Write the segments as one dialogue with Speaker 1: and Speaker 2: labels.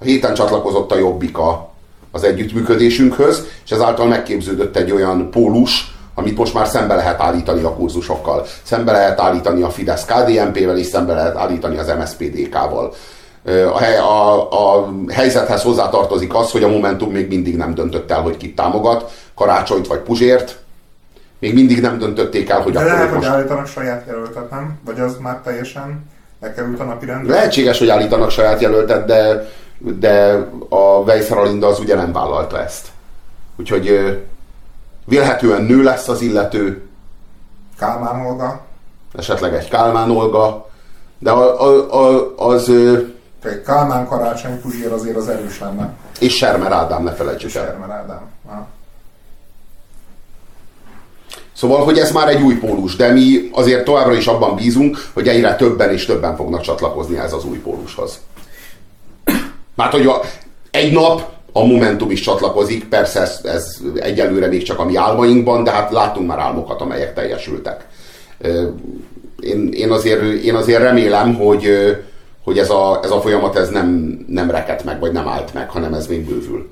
Speaker 1: A héten csatlakozott a Jobbika az együttműködésünkhöz, és ezáltal megképződött egy olyan pólus, amit most már szembe lehet állítani a kurzusokkal. Szembe lehet állítani a Fidesz KDNP-vel, és szembe lehet állítani az MSZPDK-val. A, hely, a, a helyzethez hozzátartozik az, hogy a Momentum még mindig nem döntött el, hogy kit támogat, Karácsonyt vagy Puzsért. Még mindig nem döntötték el, hogy
Speaker 2: De
Speaker 1: akkor
Speaker 2: lehet, hogy
Speaker 1: most...
Speaker 2: állítanak saját jelöltet, nem? Vagy az már teljesen lekerült a napi rendre?
Speaker 1: Lehetséges, hogy állítanak saját jelöltet, de, de a Weiser Alinda az ugye nem vállalta ezt. Úgyhogy vélhetően nő lesz az illető,
Speaker 2: Kálmán Olga.
Speaker 1: esetleg egy Kálmán Olga, de a, a, a, az,
Speaker 2: Egy Kálmán Karácsony Puzsér azért az erős lenne.
Speaker 1: és Sermer Ádám, ne felejtsük el.
Speaker 2: Sermer Ádám. Ha.
Speaker 1: Szóval, hogy ez már egy új pólus, de mi azért továbbra is abban bízunk, hogy egyre többen és többen fognak csatlakozni ez az új pólushoz. Mert hogy a, egy nap a Momentum is csatlakozik, persze ez, ez egyelőre még csak a mi álmainkban, de hát láttunk már álmokat, amelyek teljesültek. Én, én, azért, én azért remélem, hogy, hogy ez, a, ez a folyamat ez nem, nem rekedt meg, vagy nem állt meg, hanem ez még bővül.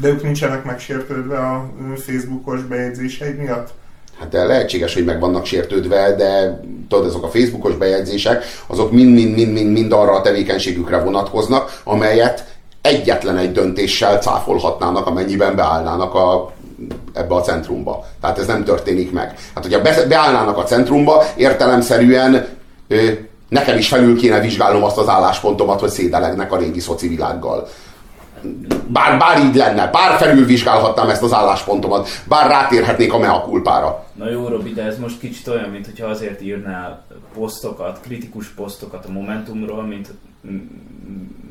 Speaker 2: De ők nincsenek megsértődve a Facebookos bejegyzéseid miatt?
Speaker 1: Hát de lehetséges, hogy meg vannak sértődve, de tudod, azok a Facebookos bejegyzések, azok mind-mind-mind-mind arra a tevékenységükre vonatkoznak, amelyet egyetlen egy döntéssel cáfolhatnának, amennyiben beállnának a, ebbe a centrumba. Tehát ez nem történik meg. Hát, hogyha be, beállnának a centrumba, értelemszerűen ö, nekem is felül kéne vizsgálnom azt az álláspontomat, hogy szédelegnek a régi szoci világgal. Bár, bár így lenne, bár felülvizsgálhatnám ezt az álláspontomat, bár rátérhetnék a mea culpára.
Speaker 3: Na jó, Robi, de ez most kicsit olyan, mint hogyha azért írnál posztokat, kritikus posztokat a Momentumról, mint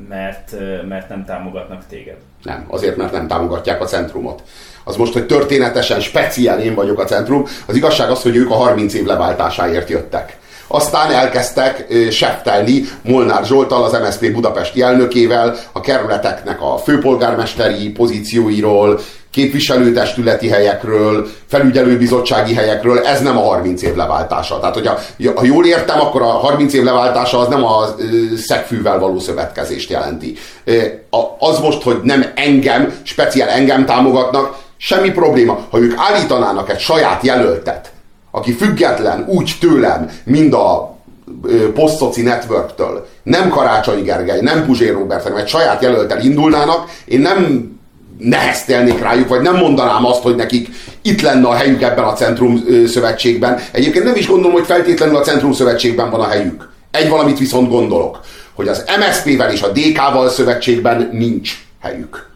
Speaker 3: mert, mert nem támogatnak téged.
Speaker 1: Nem, azért, mert nem támogatják a centrumot. Az most, hogy történetesen, speciál én vagyok a centrum, az igazság az, hogy ők a 30 év leváltásáért jöttek. Aztán elkezdtek seftelni Molnár Zsoltal, az MSZP budapesti elnökével, a kerületeknek a főpolgármesteri pozícióiról, képviselőtestületi helyekről, felügyelőbizottsági helyekről, ez nem a 30 év leváltása. Tehát, hogyha, ha jól értem, akkor a 30 év leváltása az nem a szegfűvel való szövetkezést jelenti. Az most, hogy nem engem, speciál engem támogatnak, semmi probléma. Ha ők állítanának egy saját jelöltet, aki független úgy tőlem, mind a posztoci networktől, nem Karácsony Gergely, nem Puzsér Robert, hanem egy saját jelöltel indulnának, én nem neheztelnék rájuk, vagy nem mondanám azt, hogy nekik itt lenne a helyük ebben a Centrum Szövetségben. Egyébként nem is gondolom, hogy feltétlenül a Centrum Szövetségben van a helyük. Egy valamit viszont gondolok, hogy az MSZP-vel és a DK-val szövetségben nincs helyük.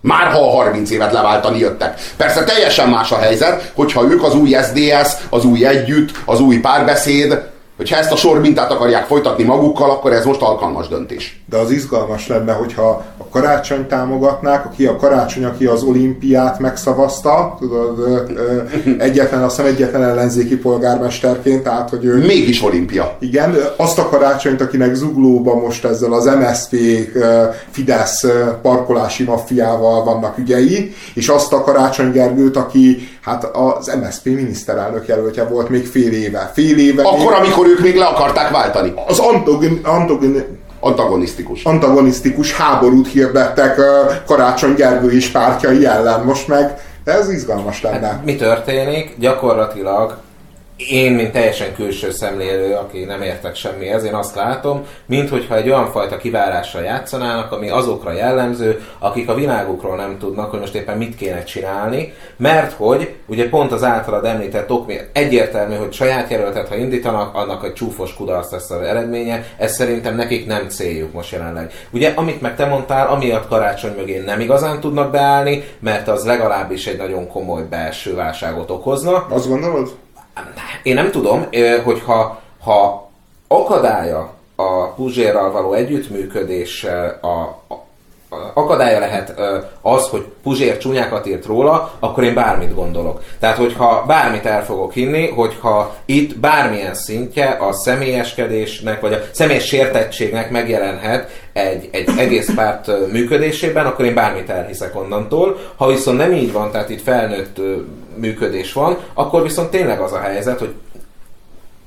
Speaker 1: Már ha a 30 évet leváltani jöttek. Persze teljesen más a helyzet, hogyha ők az új SDS, az új együtt, az új párbeszéd, hogyha ezt a sor mintát akarják folytatni magukkal, akkor ez most alkalmas döntés.
Speaker 2: De az izgalmas lenne, hogyha a karácsony támogatnák, aki a karácsony, aki az olimpiát megszavazta, tudod, egyetlen, azt hiszem egyetlen ellenzéki polgármesterként, tehát hogy ő...
Speaker 1: Mégis olimpia.
Speaker 2: Igen, azt a karácsonyt, akinek zuglóba most ezzel az MSZP Fidesz parkolási maffiával vannak ügyei, és azt a Karácsony Gergőt, aki hát az MSZP miniszterelnök jelöltje volt még fél éve. Fél éve
Speaker 1: Akkor, amikor ők még le akarták váltani.
Speaker 2: az antogon, antogon,
Speaker 1: Antagonisztikus.
Speaker 2: antagonisztikus háborút hirdettek Karácsony Gergő és pártjai ellen. Most meg ez izgalmas lenne.
Speaker 4: Hát, mi történik? Gyakorlatilag én, mint teljesen külső szemlélő, aki nem értek semmihez, én azt látom, minthogyha egy olyan fajta kivárással játszanának, ami azokra jellemző, akik a világukról nem tudnak, hogy most éppen mit kéne csinálni, mert hogy ugye pont az általad említett ok miatt egyértelmű, hogy saját jelöltet, ha indítanak, annak egy csúfos kudarc lesz az eredménye, ez szerintem nekik nem céljuk most jelenleg. Ugye, amit meg te mondtál, amiatt karácsony mögé nem igazán tudnak beállni, mert az legalábbis egy nagyon komoly belső válságot okozna,
Speaker 2: Azt gondolod?
Speaker 4: Én nem tudom, hogyha ha akadálya a Puzsérral való együttműködés a, a, akadálya lehet az, hogy Puzsér csúnyákat írt róla, akkor én bármit gondolok. Tehát, hogyha bármit el fogok hinni, hogyha itt bármilyen szintje a személyeskedésnek, vagy a személyes sértettségnek megjelenhet egy, egy egész párt működésében, akkor én bármit elhiszek onnantól. Ha viszont nem így van, tehát itt felnőtt működés van, akkor viszont tényleg az a helyzet, hogy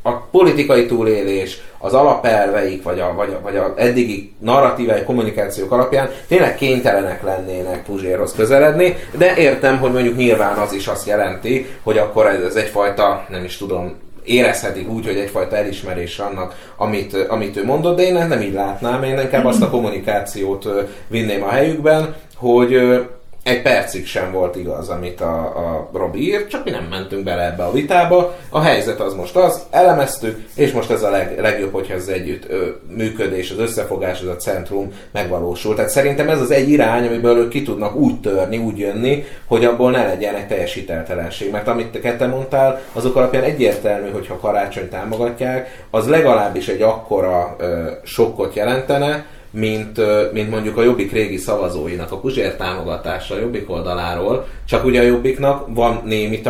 Speaker 4: a politikai túlélés, az alapelveik, vagy a, vagy a, vagy a eddigi narratívai kommunikációk alapján tényleg kénytelenek lennének Puzsérhoz közeledni, de értem, hogy mondjuk nyilván az is azt jelenti, hogy akkor ez, ez egyfajta, nem is tudom, érezhetik úgy, hogy egyfajta elismerés annak, amit, amit ő mondott, de én nem így látnám, én inkább azt a kommunikációt vinném a helyükben, hogy egy percig sem volt igaz, amit a, a Robi írt, csak mi nem mentünk bele ebbe a vitába. A helyzet az most az, elemeztük, és most ez a leg, legjobb, hogyha ez együtt ö, működés, az összefogás, az a centrum megvalósul. Tehát szerintem ez az egy irány, amiből ők ki tudnak úgy törni, úgy jönni, hogy abból ne legyen egy teljes hiteltelenség. Mert amit te ketten mondtál, azok alapján egyértelmű, hogyha karácsony támogatják, az legalábbis egy akkora ö, sokkot jelentene, mint, mint mondjuk a Jobbik régi szavazóinak a Puzsér támogatása a Jobbik oldaláról, csak ugye a Jobbiknak van némi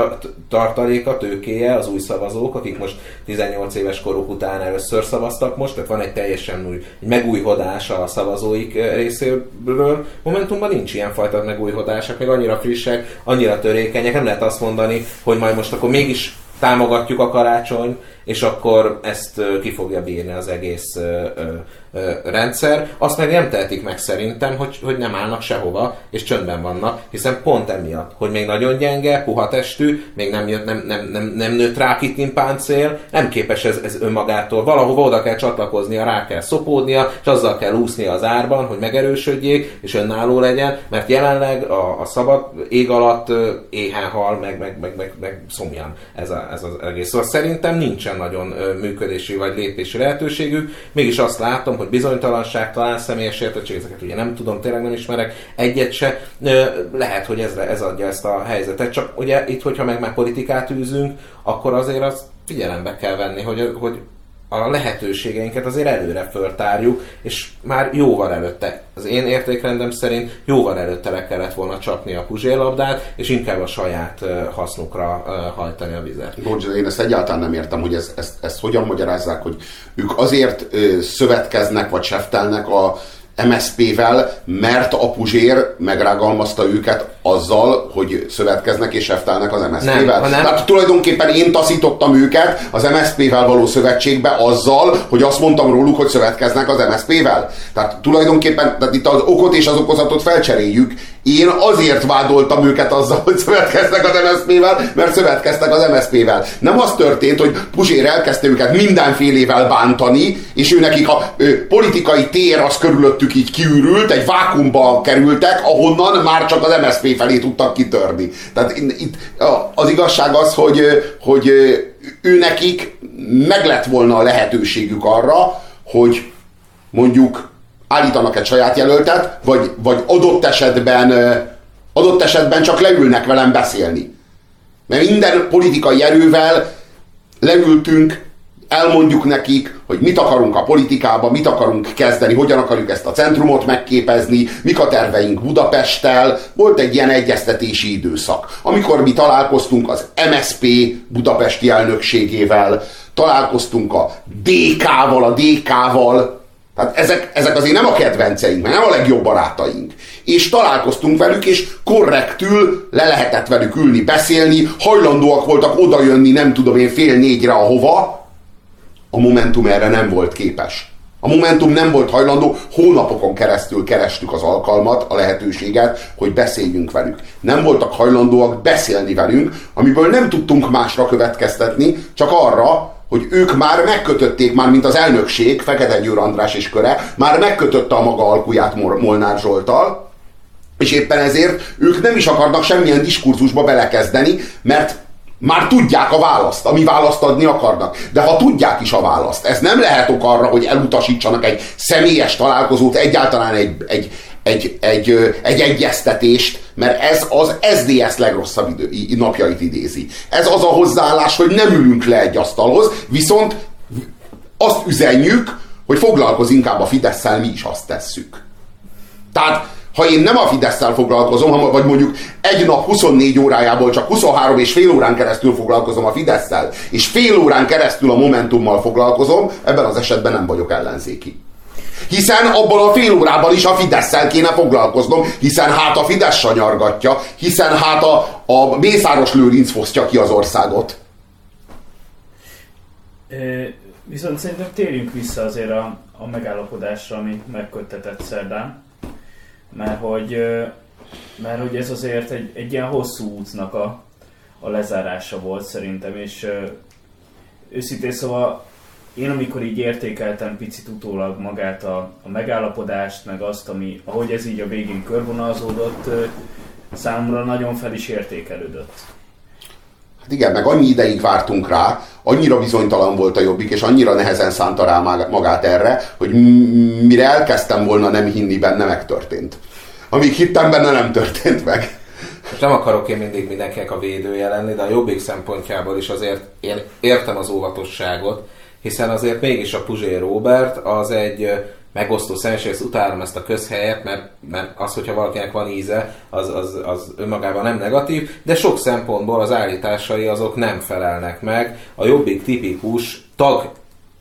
Speaker 4: tartaléka, tőkéje, az új szavazók, akik most 18 éves koruk után először szavaztak most, tehát van egy teljesen új, egy megújhodás a szavazóik részéről. Momentumban nincs ilyen fajta megújhodások, még annyira frissek, annyira törékenyek, nem lehet azt mondani, hogy majd most akkor mégis támogatjuk a karácsony, és akkor ezt ki fogja bírni az egész rendszer. Azt meg nem tehetik meg szerintem, hogy, hogy nem állnak sehova, és csöndben vannak, hiszen pont emiatt, hogy még nagyon gyenge, puha testű, még nem, jött, nem, nem, nem, nem nőtt rá páncél, nem képes ez, ez önmagától. Valahova oda kell csatlakoznia, rá kell szopódnia, és azzal kell úsznia az árban, hogy megerősödjék, és önálló legyen, mert jelenleg a, a szabad ég alatt éhen hal, meg, meg, meg, meg, meg szomjan ez, a, ez az egész. Szóval szerintem nincsen nagyon működési vagy lépési lehetőségük, mégis azt látom, hogy bizonytalanság, talán személyes értettség, ezeket ugye nem tudom, tényleg nem ismerek egyet se, lehet, hogy ez, ez adja ezt a helyzetet. Csak ugye itt, hogyha meg már politikát űzünk, akkor azért azt figyelembe kell venni, hogy, hogy a lehetőségeinket azért előre föltárjuk, és már jóval előtte, az én értékrendem szerint jóval előtte le kellett volna csapni a puzsélabdát, és inkább a saját hasznukra hajtani a vizet.
Speaker 1: Bocs, én ezt egyáltalán nem értem, hogy ezt, ezt, ezt hogyan magyarázzák, hogy ők azért szövetkeznek, vagy seftelnek a MSZP-vel, mert a Puzsér megrágalmazta őket azzal, hogy szövetkeznek és seftelnek az MSZP-vel. Tehát tulajdonképpen én taszítottam őket az MSZP-vel való szövetségbe azzal, hogy azt mondtam róluk, hogy szövetkeznek az MSZP-vel. Tehát tulajdonképpen tehát itt az okot és az okozatot felcseréljük. Én azért vádoltam őket azzal, hogy szövetkeznek az MSZP-vel, mert szövetkeztek az MSZP-vel. Nem az történt, hogy Puzsér elkezdte őket mindenfélével bántani, és ő nekik a ő, politikai tér az körülöttük így kiürült, egy vákumba kerültek, ahonnan már csak az MSZP felé tudtak kitörni. Tehát itt az igazság az, hogy, hogy ő nekik meg lett volna a lehetőségük arra, hogy mondjuk állítanak egy saját jelöltet, vagy, vagy adott esetben adott esetben csak leülnek velem beszélni. Mert minden politikai erővel leültünk, elmondjuk nekik, hogy mit akarunk a politikába, mit akarunk kezdeni, hogyan akarjuk ezt a centrumot megképezni, mik a terveink Budapesttel. Volt egy ilyen egyeztetési időszak, amikor mi találkoztunk az MSP budapesti elnökségével, találkoztunk a DK-val, a DK-val, tehát ezek, ezek azért nem a kedvenceink, mert nem a legjobb barátaink. És találkoztunk velük, és korrektül le lehetett velük ülni, beszélni, hajlandóak voltak odajönni, nem tudom én, fél négyre ahova, a Momentum erre nem volt képes. A Momentum nem volt hajlandó, hónapokon keresztül kerestük az alkalmat, a lehetőséget, hogy beszéljünk velük. Nem voltak hajlandóak beszélni velünk, amiből nem tudtunk másra következtetni, csak arra, hogy ők már megkötötték, már mint az elnökség, Fekete Győr András és köre, már megkötötte a maga alkuját Molnár Zsoltal, és éppen ezért ők nem is akarnak semmilyen diskurzusba belekezdeni, mert már tudják a választ, ami választ adni akarnak. De ha tudják is a választ, ez nem lehet ok arra, hogy elutasítsanak egy személyes találkozót, egyáltalán egy, egy, egy, egy, egy egyeztetést, mert ez az SDS legrosszabb idő, napjait idézi. Ez az a hozzáállás, hogy nem ülünk le egy asztalhoz, viszont azt üzenjük, hogy foglalkoz inkább a fidesz mi is azt tesszük. Tehát ha én nem a fidesz foglalkozom, vagy mondjuk egy nap 24 órájából csak 23 és fél órán keresztül foglalkozom a fidesz és fél órán keresztül a Momentummal foglalkozom, ebben az esetben nem vagyok ellenzéki. Hiszen abban a fél órában is a fidesz kéne foglalkoznom, hiszen hát a Fidesz sanyargatja, hiszen hát a, a Mészáros Lőrinc fosztja ki az országot.
Speaker 3: Viszont szerintem térjünk vissza azért a, a megállapodásra, ami megköttetett szerdán, mert hogy, mert hogy ez azért egy, egy ilyen hosszú útnak a, a lezárása volt szerintem, és őszintén szóval én amikor így értékeltem picit utólag magát a, a megállapodást, meg azt, ami, ahogy ez így a végén körvonalazódott, számomra nagyon fel is értékelődött.
Speaker 1: Hát igen, meg annyi ideig vártunk rá, annyira bizonytalan volt a jobbik, és annyira nehezen szánta rá magát erre, hogy mire elkezdtem volna nem hinni benne, megtörtént. Amíg hittem benne, nem történt meg.
Speaker 4: Most nem akarok én mindig mindenkinek a védője lenni, de a jobbik szempontjából is azért én értem az óvatosságot, hiszen azért mégis a Puzsé Robert az egy megosztó személyiség, ezt utálom ezt a közhelyet, mert, mert az, hogyha valakinek van íze, az, az, az önmagában nem negatív, de sok szempontból az állításai azok nem felelnek meg a jobbik tipikus tag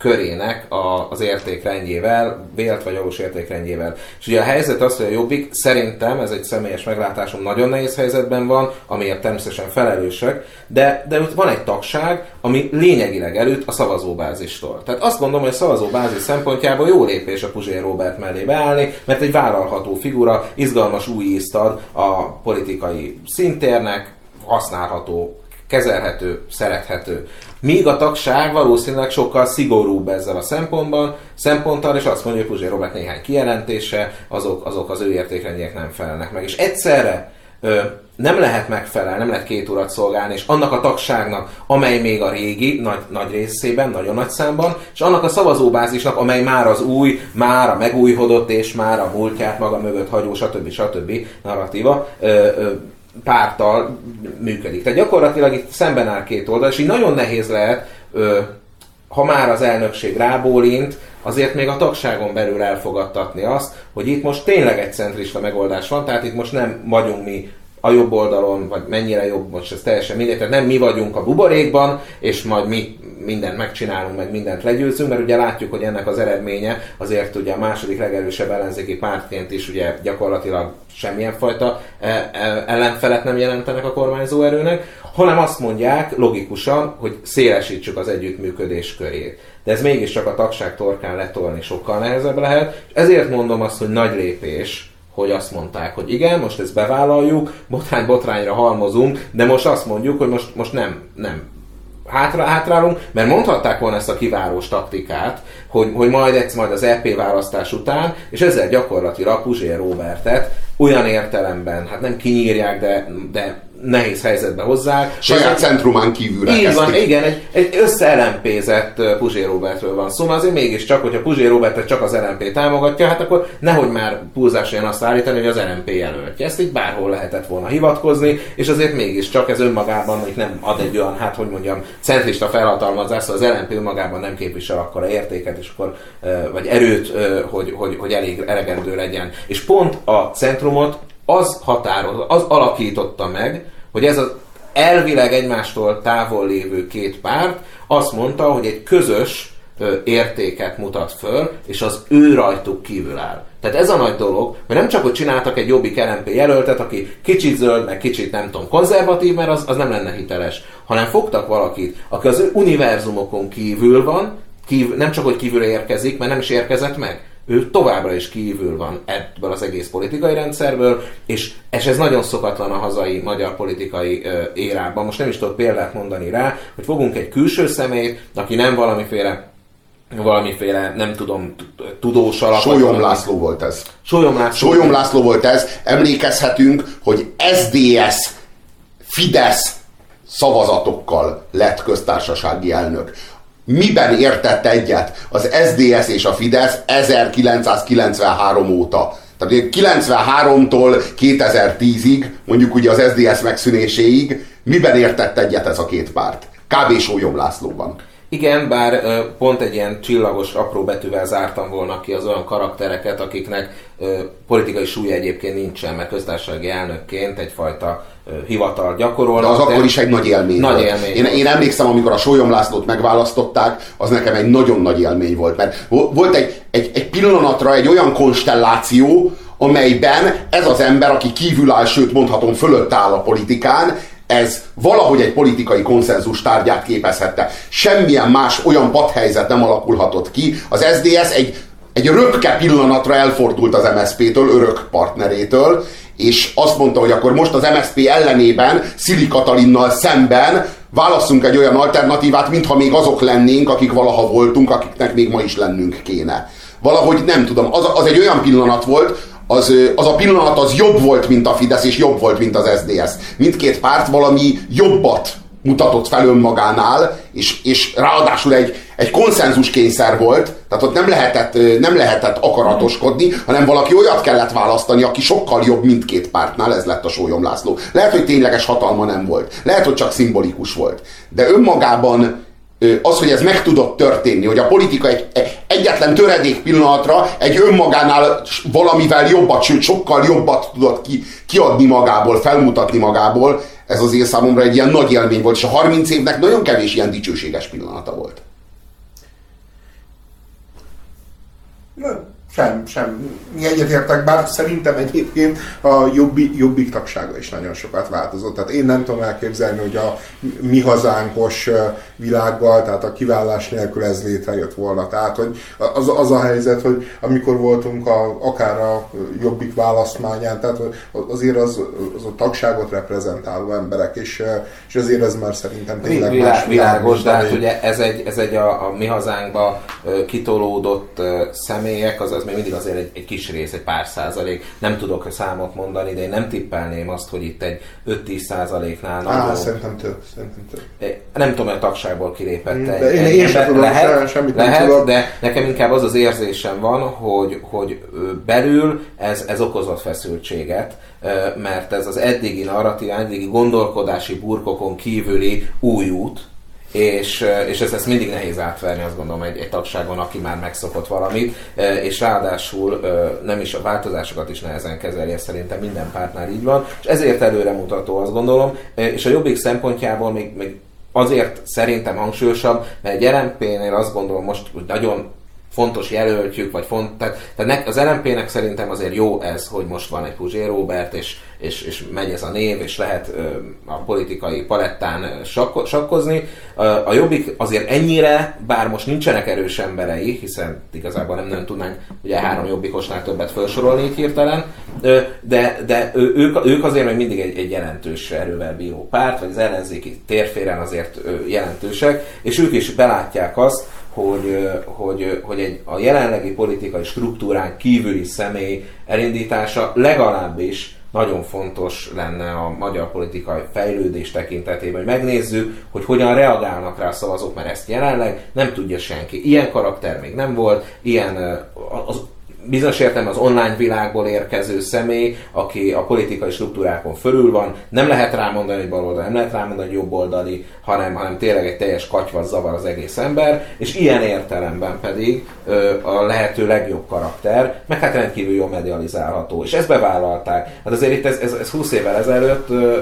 Speaker 4: körének a, az értékrendjével, vélt vagy valós értékrendjével. És ugye a helyzet az, hogy a Jobbik szerintem, ez egy személyes meglátásom, nagyon nehéz helyzetben van, amiért természetesen felelősek, de, de ott van egy tagság, ami lényegileg előtt a szavazóbázistól. Tehát azt gondolom, hogy a szavazóbázis szempontjából jó lépés a Puzsér Robert mellé beállni, mert egy vállalható figura, izgalmas új ízt ad a politikai szintérnek, használható kezelhető, szerethető. Míg a tagság valószínűleg sokkal szigorúbb ezzel a szempontban, szemponttal, és azt mondja, hogy Puzsé Robert néhány kijelentése, azok, azok az ő értékrendjének nem felelnek meg. És egyszerre ö, nem lehet megfelelni, nem lehet két urat szolgálni, és annak a tagságnak, amely még a régi, nagy, nagy részében, nagyon nagy számban, és annak a szavazóbázisnak, amely már az új, már a megújhodott, és már a múltját maga mögött hagyó, stb. stb. narratíva ö, ö, pártal működik. Tehát gyakorlatilag itt szemben áll két oldal, és így nagyon nehéz lehet, ha már az elnökség rábólint, azért még a tagságon belül elfogadtatni azt, hogy itt most tényleg egy centrista megoldás van, tehát itt most nem vagyunk mi a jobb oldalon, vagy mennyire jobb, most ez teljesen mindegy, tehát nem mi vagyunk a buborékban, és majd mi mindent megcsinálunk, meg mindent legyőzünk, mert ugye látjuk, hogy ennek az eredménye azért ugye a második legerősebb ellenzéki pártként is ugye gyakorlatilag semmilyen fajta e, e, ellenfelet nem jelentenek a kormányzó erőnek, hanem azt mondják logikusan, hogy szélesítsük az együttműködés körét. De ez mégiscsak a tagság torkán letolni sokkal nehezebb lehet, és ezért mondom azt, hogy nagy lépés, hogy azt mondták, hogy igen, most ezt bevállaljuk, botrány botrányra halmozunk, de most azt mondjuk, hogy most, most nem, nem hátra, hátrálunk, mert mondhatták volna ezt a kiválós taktikát, hogy, hogy majd egyszer majd az EP választás után, és ezzel gyakorlatilag Puzsér Robertet olyan értelemben, hát nem kinyírják, de, de nehéz helyzetbe hozzák.
Speaker 1: Saját centrumán kívül
Speaker 4: Így van, igen, egy, egy összeelempézett Puzsé Robertről van szó, szóval azért mégiscsak, hogyha Puzsé Robert csak az LMP támogatja, hát akkor nehogy már pulzásán azt állítani, hogy az LMP jelöltje. Ezt így bárhol lehetett volna hivatkozni, és azért mégiscsak ez önmagában hogy nem ad egy olyan, hát hogy mondjam, centrista felhatalmazás, szóval az LMP önmagában nem képvisel akkor a értéket, és akkor, vagy erőt, hogy, hogy, hogy elég elegendő legyen. És pont a centrumot az határoz, az alakította meg, hogy ez az elvileg egymástól távol lévő két párt azt mondta, hogy egy közös értéket mutat föl, és az ő rajtuk kívül áll. Tehát ez a nagy dolog, hogy nem csak, hogy csináltak egy jobbik LMP jelöltet, aki kicsit zöld, meg kicsit nem tudom, konzervatív, mert az, az nem lenne hiteles, hanem fogtak valakit, aki az univerzumokon kívül van, kívül, nem csak, hogy kívül érkezik, mert nem is érkezett meg, ő továbbra is kívül van ebből az egész politikai rendszerből, és, és ez nagyon szokatlan a hazai magyar politikai ö, érában. Most nem is tudok példát mondani rá, hogy fogunk egy külső személyt, aki nem valamiféle valamiféle, nem tudom, tudós alap.
Speaker 1: Sólyom László volt ez.
Speaker 4: Sólyom László.
Speaker 1: Sólyom László volt ez. Emlékezhetünk, hogy SDS, Fidesz szavazatokkal lett köztársasági elnök miben értett egyet az SDS és a Fidesz 1993 óta. Tehát 93-tól 2010-ig, mondjuk ugye az SDS megszűnéséig, miben értett egyet ez a két párt? Kb. Sólyom Lászlóban.
Speaker 4: Igen, bár pont egy ilyen csillagos apró betűvel zártam volna ki az olyan karaktereket, akiknek politikai súlya egyébként nincsen, mert köztársasági elnökként egyfajta hivatal gyakorolnak.
Speaker 1: De az akkor is egy nagy élmény
Speaker 4: nagy
Speaker 1: volt.
Speaker 4: Élmény
Speaker 1: én, én emlékszem, amikor a Sólyom Lászlót megválasztották, az nekem egy nagyon nagy élmény volt, mert volt egy, egy, egy pillanatra egy olyan konstelláció, amelyben ez az ember, aki kívül áll, sőt mondhatom fölött áll a politikán, ez valahogy egy politikai konszenzus tárgyát képezhette. Semmilyen más olyan padhelyzet nem alakulhatott ki. Az SDS egy, egy röpke pillanatra elfordult az MSZP-től, örök partnerétől, és azt mondta, hogy akkor most az MSZP ellenében, Szili Katalinnal szemben válasszunk egy olyan alternatívát, mintha még azok lennénk, akik valaha voltunk, akiknek még ma is lennünk kéne. Valahogy nem tudom, az, az egy olyan pillanat volt, az, az a pillanat az jobb volt, mint a Fidesz, és jobb volt, mint az SDS. Mindkét párt valami jobbat mutatott fel önmagánál, és, és ráadásul egy, egy konszenzus kényszer volt, tehát ott nem lehetett, nem lehetett akaratoskodni, hanem valaki olyat kellett választani, aki sokkal jobb mindkét pártnál, ez lett a Sólyom László. Lehet, hogy tényleges hatalma nem volt, lehet, hogy csak szimbolikus volt, de önmagában az, hogy ez meg tudott történni, hogy a politika egy, egyetlen töredék pillanatra egy önmagánál valamivel jobbat, sőt sokkal jobbat tudott ki, kiadni magából, felmutatni magából, ez az én számomra egy ilyen nagy élmény volt, és a 30 évnek nagyon kevés ilyen dicsőséges pillanata volt.
Speaker 2: Sem, sem. Mi egyetértek, bár szerintem egyébként a jobbik, jobbik tagsága is nagyon sokat változott. Tehát én nem tudom elképzelni, hogy a mi hazánkos világgal, tehát a kivállás nélkül ez létrejött volna. Tehát hogy az, az a helyzet, hogy amikor voltunk a, akár a jobbik választmányán, tehát azért az, az a tagságot reprezentáló emberek, és, és azért ez már szerintem tényleg
Speaker 4: Világ, más világos, de hát ugye ez egy, ez egy a, a mi hazánkba kitolódott személyek, az az még mindig azért egy, egy kis rész, egy pár százalék. Nem tudok számot mondani, de én nem tippelném azt, hogy itt egy 5-10 százaléknál
Speaker 2: Á, nagyon... szerintem több, szerintem több.
Speaker 4: Nem tudom, hogy a tagságból kilépett.
Speaker 2: De én, én sem tudom, lehet, semmit
Speaker 4: lehet,
Speaker 2: nem tudok.
Speaker 4: de nekem inkább az az érzésem van, hogy, hogy belül ez, ez okozott feszültséget, mert ez az eddigi narratív, eddigi gondolkodási burkokon kívüli új út, és, és ezt, ezt mindig nehéz átverni, azt gondolom, egy, egy tagságon, aki már megszokott valamit, és ráadásul nem is a változásokat is nehezen kezeli, ez szerintem minden pártnál így van, és ezért előremutató, azt gondolom, és a jobbik szempontjából még, még azért szerintem hangsúlyosabb, mert egy LMP-nél azt gondolom most, hogy nagyon fontos jelöltjük, vagy font, tehát, tehát az LMP-nek szerintem azért jó ez, hogy most van egy Puzsé Robert, és, és, és megy ez a név, és lehet ö, a politikai palettán sakko, sakkozni. A Jobbik azért ennyire, bár most nincsenek erős emberei, hiszen igazából nem, nem tudnánk ugye három Jobbikosnál többet felsorolni itt hirtelen, de, de ők, ők azért még mindig egy, egy jelentős erővel bíró párt, vagy az ellenzéki térféren azért jelentősek, és ők is belátják azt, hogy, hogy, hogy egy, a jelenlegi politikai struktúrán kívüli személy elindítása legalábbis nagyon fontos lenne a magyar politikai fejlődés tekintetében, hogy megnézzük, hogy hogyan reagálnak rá a szavazók, mert ezt jelenleg nem tudja senki. Ilyen karakter még nem volt, ilyen az bizonyos értem az online világból érkező személy, aki a politikai struktúrákon fölül van, nem lehet rámondani, hogy baloldali, nem lehet rámondani, hogy jobboldali, hanem, hanem tényleg egy teljes katyvasz zavar az egész ember, és ilyen értelemben pedig ö, a lehető legjobb karakter, meg hát rendkívül jól medializálható, és ezt bevállalták. Hát azért itt ez, ez, ez 20 évvel ezelőtt ö,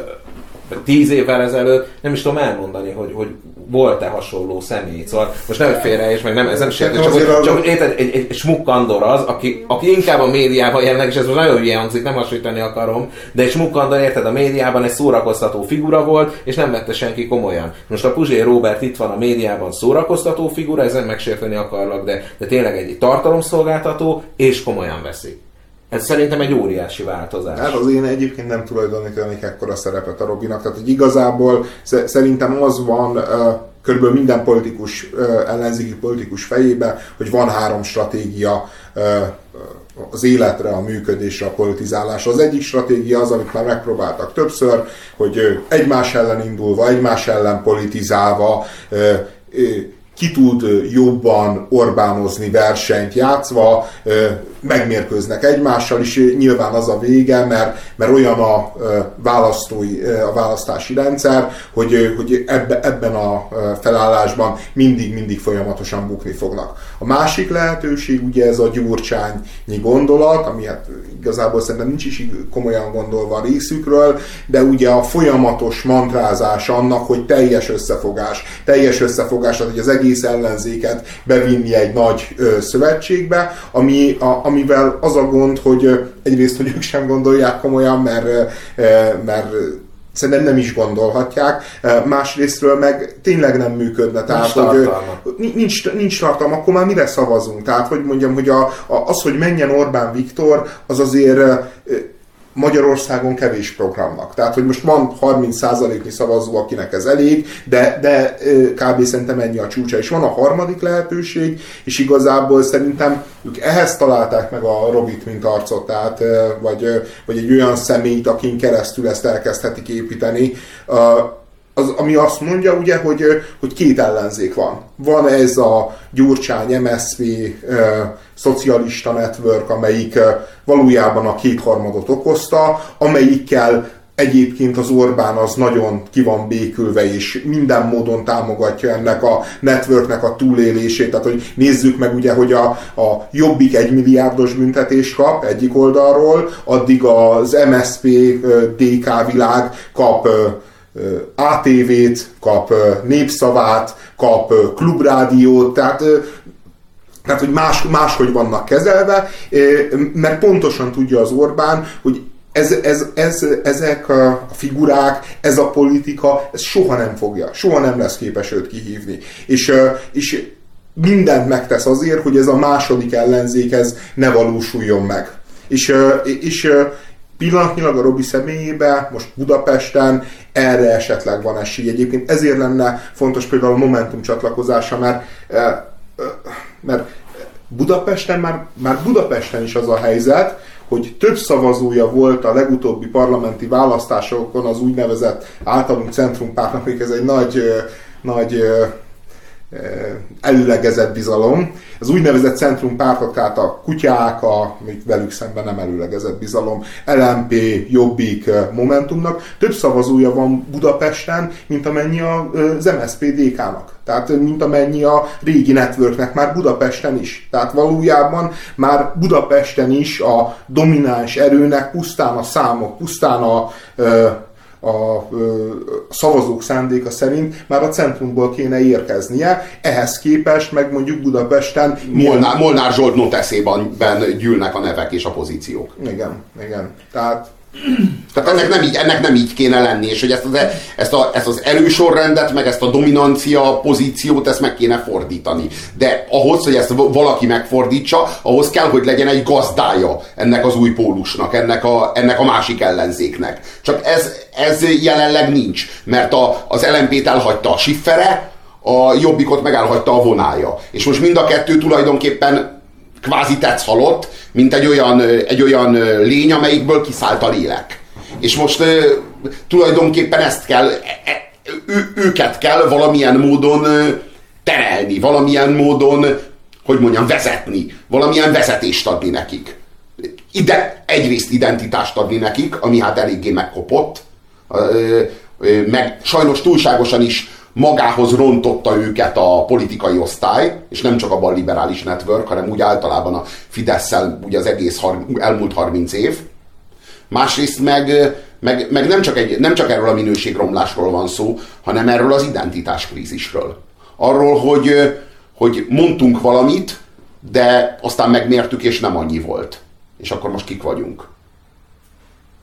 Speaker 4: 10 évvel ezelőtt, nem is tudom elmondani, hogy, hogy volt-e hasonló személy. Szóval most nem félre, és meg nem, ez nem sértő, csak, hogy, csak egy, egy, egy, egy smuk Andor az, aki, aki inkább a médiában jelenleg, és ez most nagyon hülye hangzik, nem hasonlítani akarom, de egy smuk Andor, érted, a médiában egy szórakoztató figura volt, és nem vette senki komolyan. Most a Puzsé Robert itt van a médiában szórakoztató figura, ezen megsérteni akarlak, de, de tényleg egy tartalomszolgáltató, és komolyan veszik. Ez szerintem egy óriási változás.
Speaker 2: Hát az én egyébként nem tulajdonítanék ekkora szerepet a Robinak, tehát hogy igazából szerintem az van körülbelül minden politikus, ellenzéki politikus fejébe, hogy van három stratégia az életre, a működésre, a politizálásra. Az egyik stratégia az, amit már megpróbáltak többször, hogy egymás ellen indulva, egymás ellen politizálva, ki tud jobban Orbánozni versenyt játszva, megmérkőznek egymással, és nyilván az a vége, mert, mert olyan a, választói, a választási rendszer, hogy, hogy ebbe, ebben a felállásban mindig-mindig folyamatosan bukni fognak. A másik lehetőség ugye ez a gyurcsányi gondolat, ami hát igazából szerintem nincs is komolyan gondolva a részükről, de ugye a folyamatos mantrázás annak, hogy teljes összefogás, teljes összefogás, tehát hogy az egész ellenzéket bevinni egy nagy ö, szövetségbe, ami, a, amivel az a gond, hogy egyrészt, hogy ők sem gondolják komolyan, mert, mert szerintem nem is gondolhatják, másrésztről meg tényleg nem működne. Tehát,
Speaker 4: Nincs
Speaker 2: hogy
Speaker 4: tartalma.
Speaker 2: nincs, nincs tartalma, akkor már mire szavazunk? Tehát, hogy mondjam, hogy a, a, az, hogy menjen Orbán Viktor, az azért Magyarországon kevés programnak. Tehát, hogy most van 30%-nyi szavazó, akinek ez elég, de, de kb. szerintem ennyi a csúcsa. És van a harmadik lehetőség, és igazából szerintem ők ehhez találták meg a Robit, mint arcot, tehát, vagy, vagy egy olyan személyt, akin keresztül ezt elkezdhetik építeni. Az, ami azt mondja, ugye, hogy, hogy két ellenzék van. Van ez a Gyurcsány MSZP ö, szocialista network, amelyik ö, valójában a kétharmadot okozta, amelyikkel egyébként az Orbán az nagyon ki van békülve, és minden módon támogatja ennek a networknek a túlélését. Tehát, hogy nézzük meg ugye, hogy a, a Jobbik egy milliárdos büntetést kap egyik oldalról, addig az MSP DK világ kap ATV-t, kap népszavát, kap klubrádiót, tehát tehát, hogy más, máshogy vannak kezelve, mert pontosan tudja az Orbán, hogy ez, ez, ez, ezek a figurák, ez a politika, ez soha nem fogja, soha nem lesz képes őt kihívni. És, és mindent megtesz azért, hogy ez a második ellenzék ez ne valósuljon meg. És, és pillanatnyilag a Robi személyében, most Budapesten erre esetleg van esély. Egyébként ezért lenne fontos például a Momentum csatlakozása, mert, ö, ö, mert Budapesten már, már Budapesten is az a helyzet, hogy több szavazója volt a legutóbbi parlamenti választásokon az úgynevezett általunk centrumpártnak, még ez egy nagy, ö, nagy előlegezett bizalom. Az úgynevezett centrumpártok, tehát a kutyák, a, még velük szemben nem előlegezett bizalom, LMP, Jobbik, ö, Momentumnak több szavazója van Budapesten, mint amennyi ö, az MSZP-DK-nak. Tehát ö, mint amennyi a régi networknek már Budapesten is. Tehát valójában már Budapesten is a domináns erőnek pusztán a számok, pusztán a, a szavazók szándéka szerint már a centrumból kéne érkeznie, ehhez képest meg mondjuk Budapesten
Speaker 1: Molnár, Molnár Zsolt noteszében gyűlnek a nevek és a pozíciók.
Speaker 2: Igen, igen. Tehát
Speaker 1: Tehát ennek nem így, ennek nem így kéne lenni, és hogy ezt az, ezt, a, ezt az erősorrendet, meg ezt a dominancia pozíciót, ezt meg kéne fordítani. De ahhoz, hogy ezt valaki megfordítsa, ahhoz kell, hogy legyen egy gazdája ennek az új pólusnak, ennek a, ennek a másik ellenzéknek. Csak ez, ez jelenleg nincs, mert a, az LMP-t elhagyta a Siffere, a Jobbikot meg elhagyta a vonája. És most mind a kettő tulajdonképpen kvázi tetsz halott, mint egy olyan, egy olyan lény, amelyikből kiszállt a lélek. És most tulajdonképpen ezt kell, e, e, ő, őket kell valamilyen módon terelni, valamilyen módon, hogy mondjam, vezetni, valamilyen vezetést adni nekik. Ide, egyrészt identitást adni nekik, ami hát eléggé megkopott, meg sajnos túlságosan is magához rontotta őket a politikai osztály, és nem csak a balliberális network, hanem úgy általában a fidesz ugye az egész har- elmúlt 30 év. Másrészt meg, meg, meg nem, csak egy, nem csak erről a minőségromlásról van szó, hanem erről az identitáskrízisről. Arról, hogy, hogy mondtunk valamit, de aztán megmértük, és nem annyi volt. És akkor most kik vagyunk?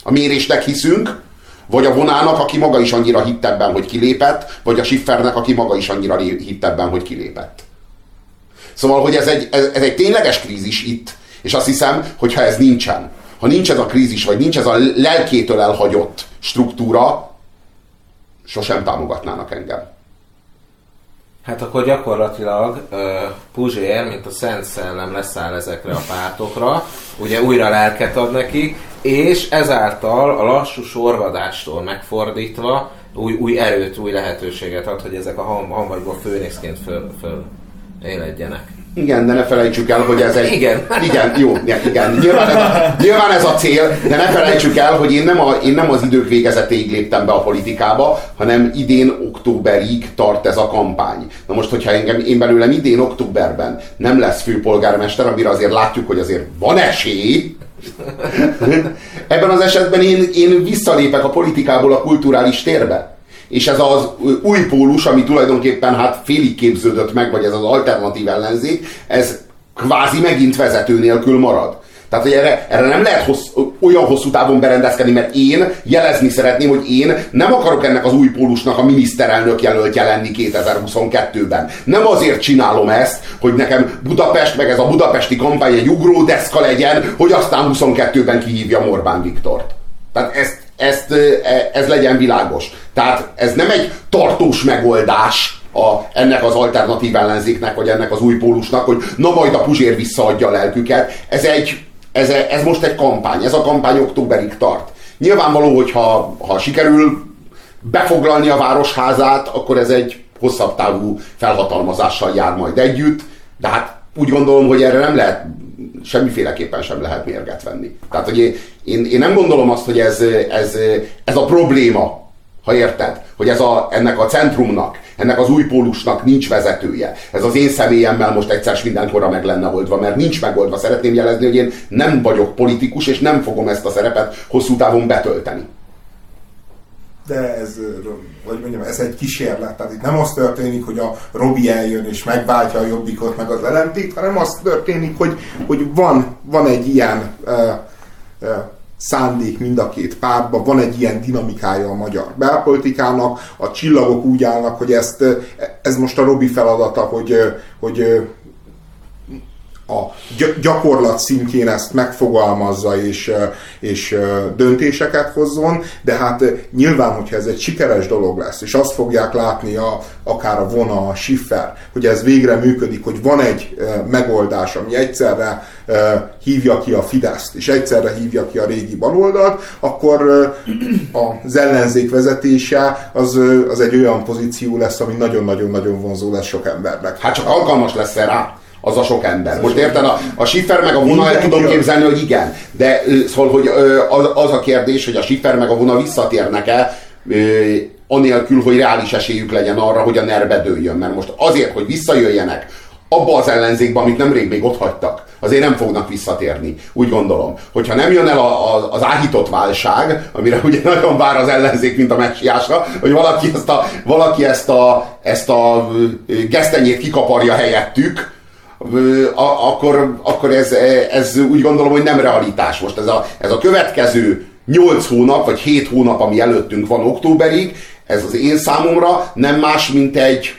Speaker 1: A mérésnek hiszünk, vagy a vonának, aki maga is annyira hitt ebben, hogy kilépett, vagy a Schiffernek, aki maga is annyira hitt ebben, hogy kilépett. Szóval, hogy ez egy, ez, ez egy tényleges krízis itt, és azt hiszem, hogy ha ez nincsen, ha nincs ez a krízis, vagy nincs ez a lelkétől elhagyott struktúra, sosem támogatnának engem.
Speaker 4: Hát akkor gyakorlatilag uh, Puzsér, mint a Szent Szellem leszáll ezekre a pártokra, ugye újra lelket ad nekik, és ezáltal a lassú sorvadástól megfordítva új, új erőt, új lehetőséget ad, hogy ezek a ham, hamvagyból főnészként föl, föl éledjenek.
Speaker 1: Igen, de ne felejtsük el, hogy ez egy...
Speaker 4: Igen.
Speaker 1: Igen, jó, igen. Nyilván ez, a, nyilván ez a cél, de ne felejtsük el, hogy én nem, a, én nem az idők végezetéig léptem be a politikába, hanem idén októberig tart ez a kampány. Na most, hogyha engem, én belőlem idén októberben nem lesz főpolgármester, amire azért látjuk, hogy azért van esély, ebben az esetben én, én visszalépek a politikából a kulturális térbe. És ez az új pólus, ami tulajdonképpen hát félig képződött meg, vagy ez az alternatív ellenzék, ez kvázi megint vezető nélkül marad. Tehát, hogy erre, erre nem lehet hossz, olyan hosszú távon berendezkedni, mert én jelezni szeretném, hogy én nem akarok ennek az új pólusnak a miniszterelnök jelöltje lenni 2022-ben. Nem azért csinálom ezt, hogy nekem Budapest, meg ez a budapesti kampány egy ugródeszka legyen, hogy aztán 22-ben kihívja Orbán Viktort. Tehát ezt, ezt, e, ez legyen világos. Tehát ez nem egy tartós megoldás, a, ennek az alternatív ellenzéknek, vagy ennek az új pólusnak, hogy na majd a Puzsér visszaadja a lelküket. Ez, egy, ez, ez most egy kampány, ez a kampány októberig tart. Nyilvánvaló, hogy ha, ha sikerül befoglalni a városházát, akkor ez egy hosszabb távú felhatalmazással jár majd együtt, de hát úgy gondolom, hogy erre nem lehet, semmiféleképpen sem lehet mérget venni. Tehát, hogy én, én, nem gondolom azt, hogy ez, ez, ez a probléma, ha érted, hogy ez a, ennek a centrumnak, ennek az új pólusnak nincs vezetője. Ez az én személyemmel most egyszer mindenkorra meg lenne oldva, mert nincs megoldva. Szeretném jelezni, hogy én nem vagyok politikus, és nem fogom ezt a szerepet hosszú távon betölteni.
Speaker 2: De ez, hogy mondjam, ez egy kísérlet. Tehát itt nem az történik, hogy a Robi eljön és megváltja a jobbikot meg az ellentét, hanem az történik, hogy, hogy van, van egy ilyen uh, uh, szándék mind a két pártban, van egy ilyen dinamikája a magyar belpolitikának, a csillagok úgy állnak, hogy ezt, ez most a Robi feladata, hogy, hogy a gyakorlat szintjén ezt megfogalmazza és, és döntéseket hozzon, de hát nyilván, hogyha ez egy sikeres dolog lesz, és azt fogják látni a, akár a vona, a Schiffer, hogy ez végre működik, hogy van egy megoldás, ami egyszerre hívja ki a Fideszt, és egyszerre hívja ki a régi baloldalt, akkor az ellenzék vezetése az, az egy olyan pozíció lesz, ami nagyon-nagyon-nagyon vonzó lesz sok embernek.
Speaker 1: Hát csak alkalmas lesz rá az a sok ember. Most érted, a, a Schiffer meg a Vona el tudom képzelni, hogy igen, de szóval, hogy az, az a kérdés, hogy a Schiffer meg a Vona visszatérnek-e, anélkül, hogy reális esélyük legyen arra, hogy a nerbe dőljön. Mert most azért, hogy visszajöjjenek abba az ellenzékbe, amit nemrég még ott hagytak, azért nem fognak visszatérni. Úgy gondolom. Hogyha nem jön el a, a, az áhított válság, amire ugye nagyon vár az ellenzék, mint a messiásra, hogy valaki ezt a, valaki ezt a, ezt a gesztenyét kikaparja helyettük, akkor, akkor ez, ez úgy gondolom, hogy nem realitás. Most ez a, ez a következő 8 hónap, vagy 7 hónap, ami előttünk van októberig, ez az én számomra nem más, mint egy,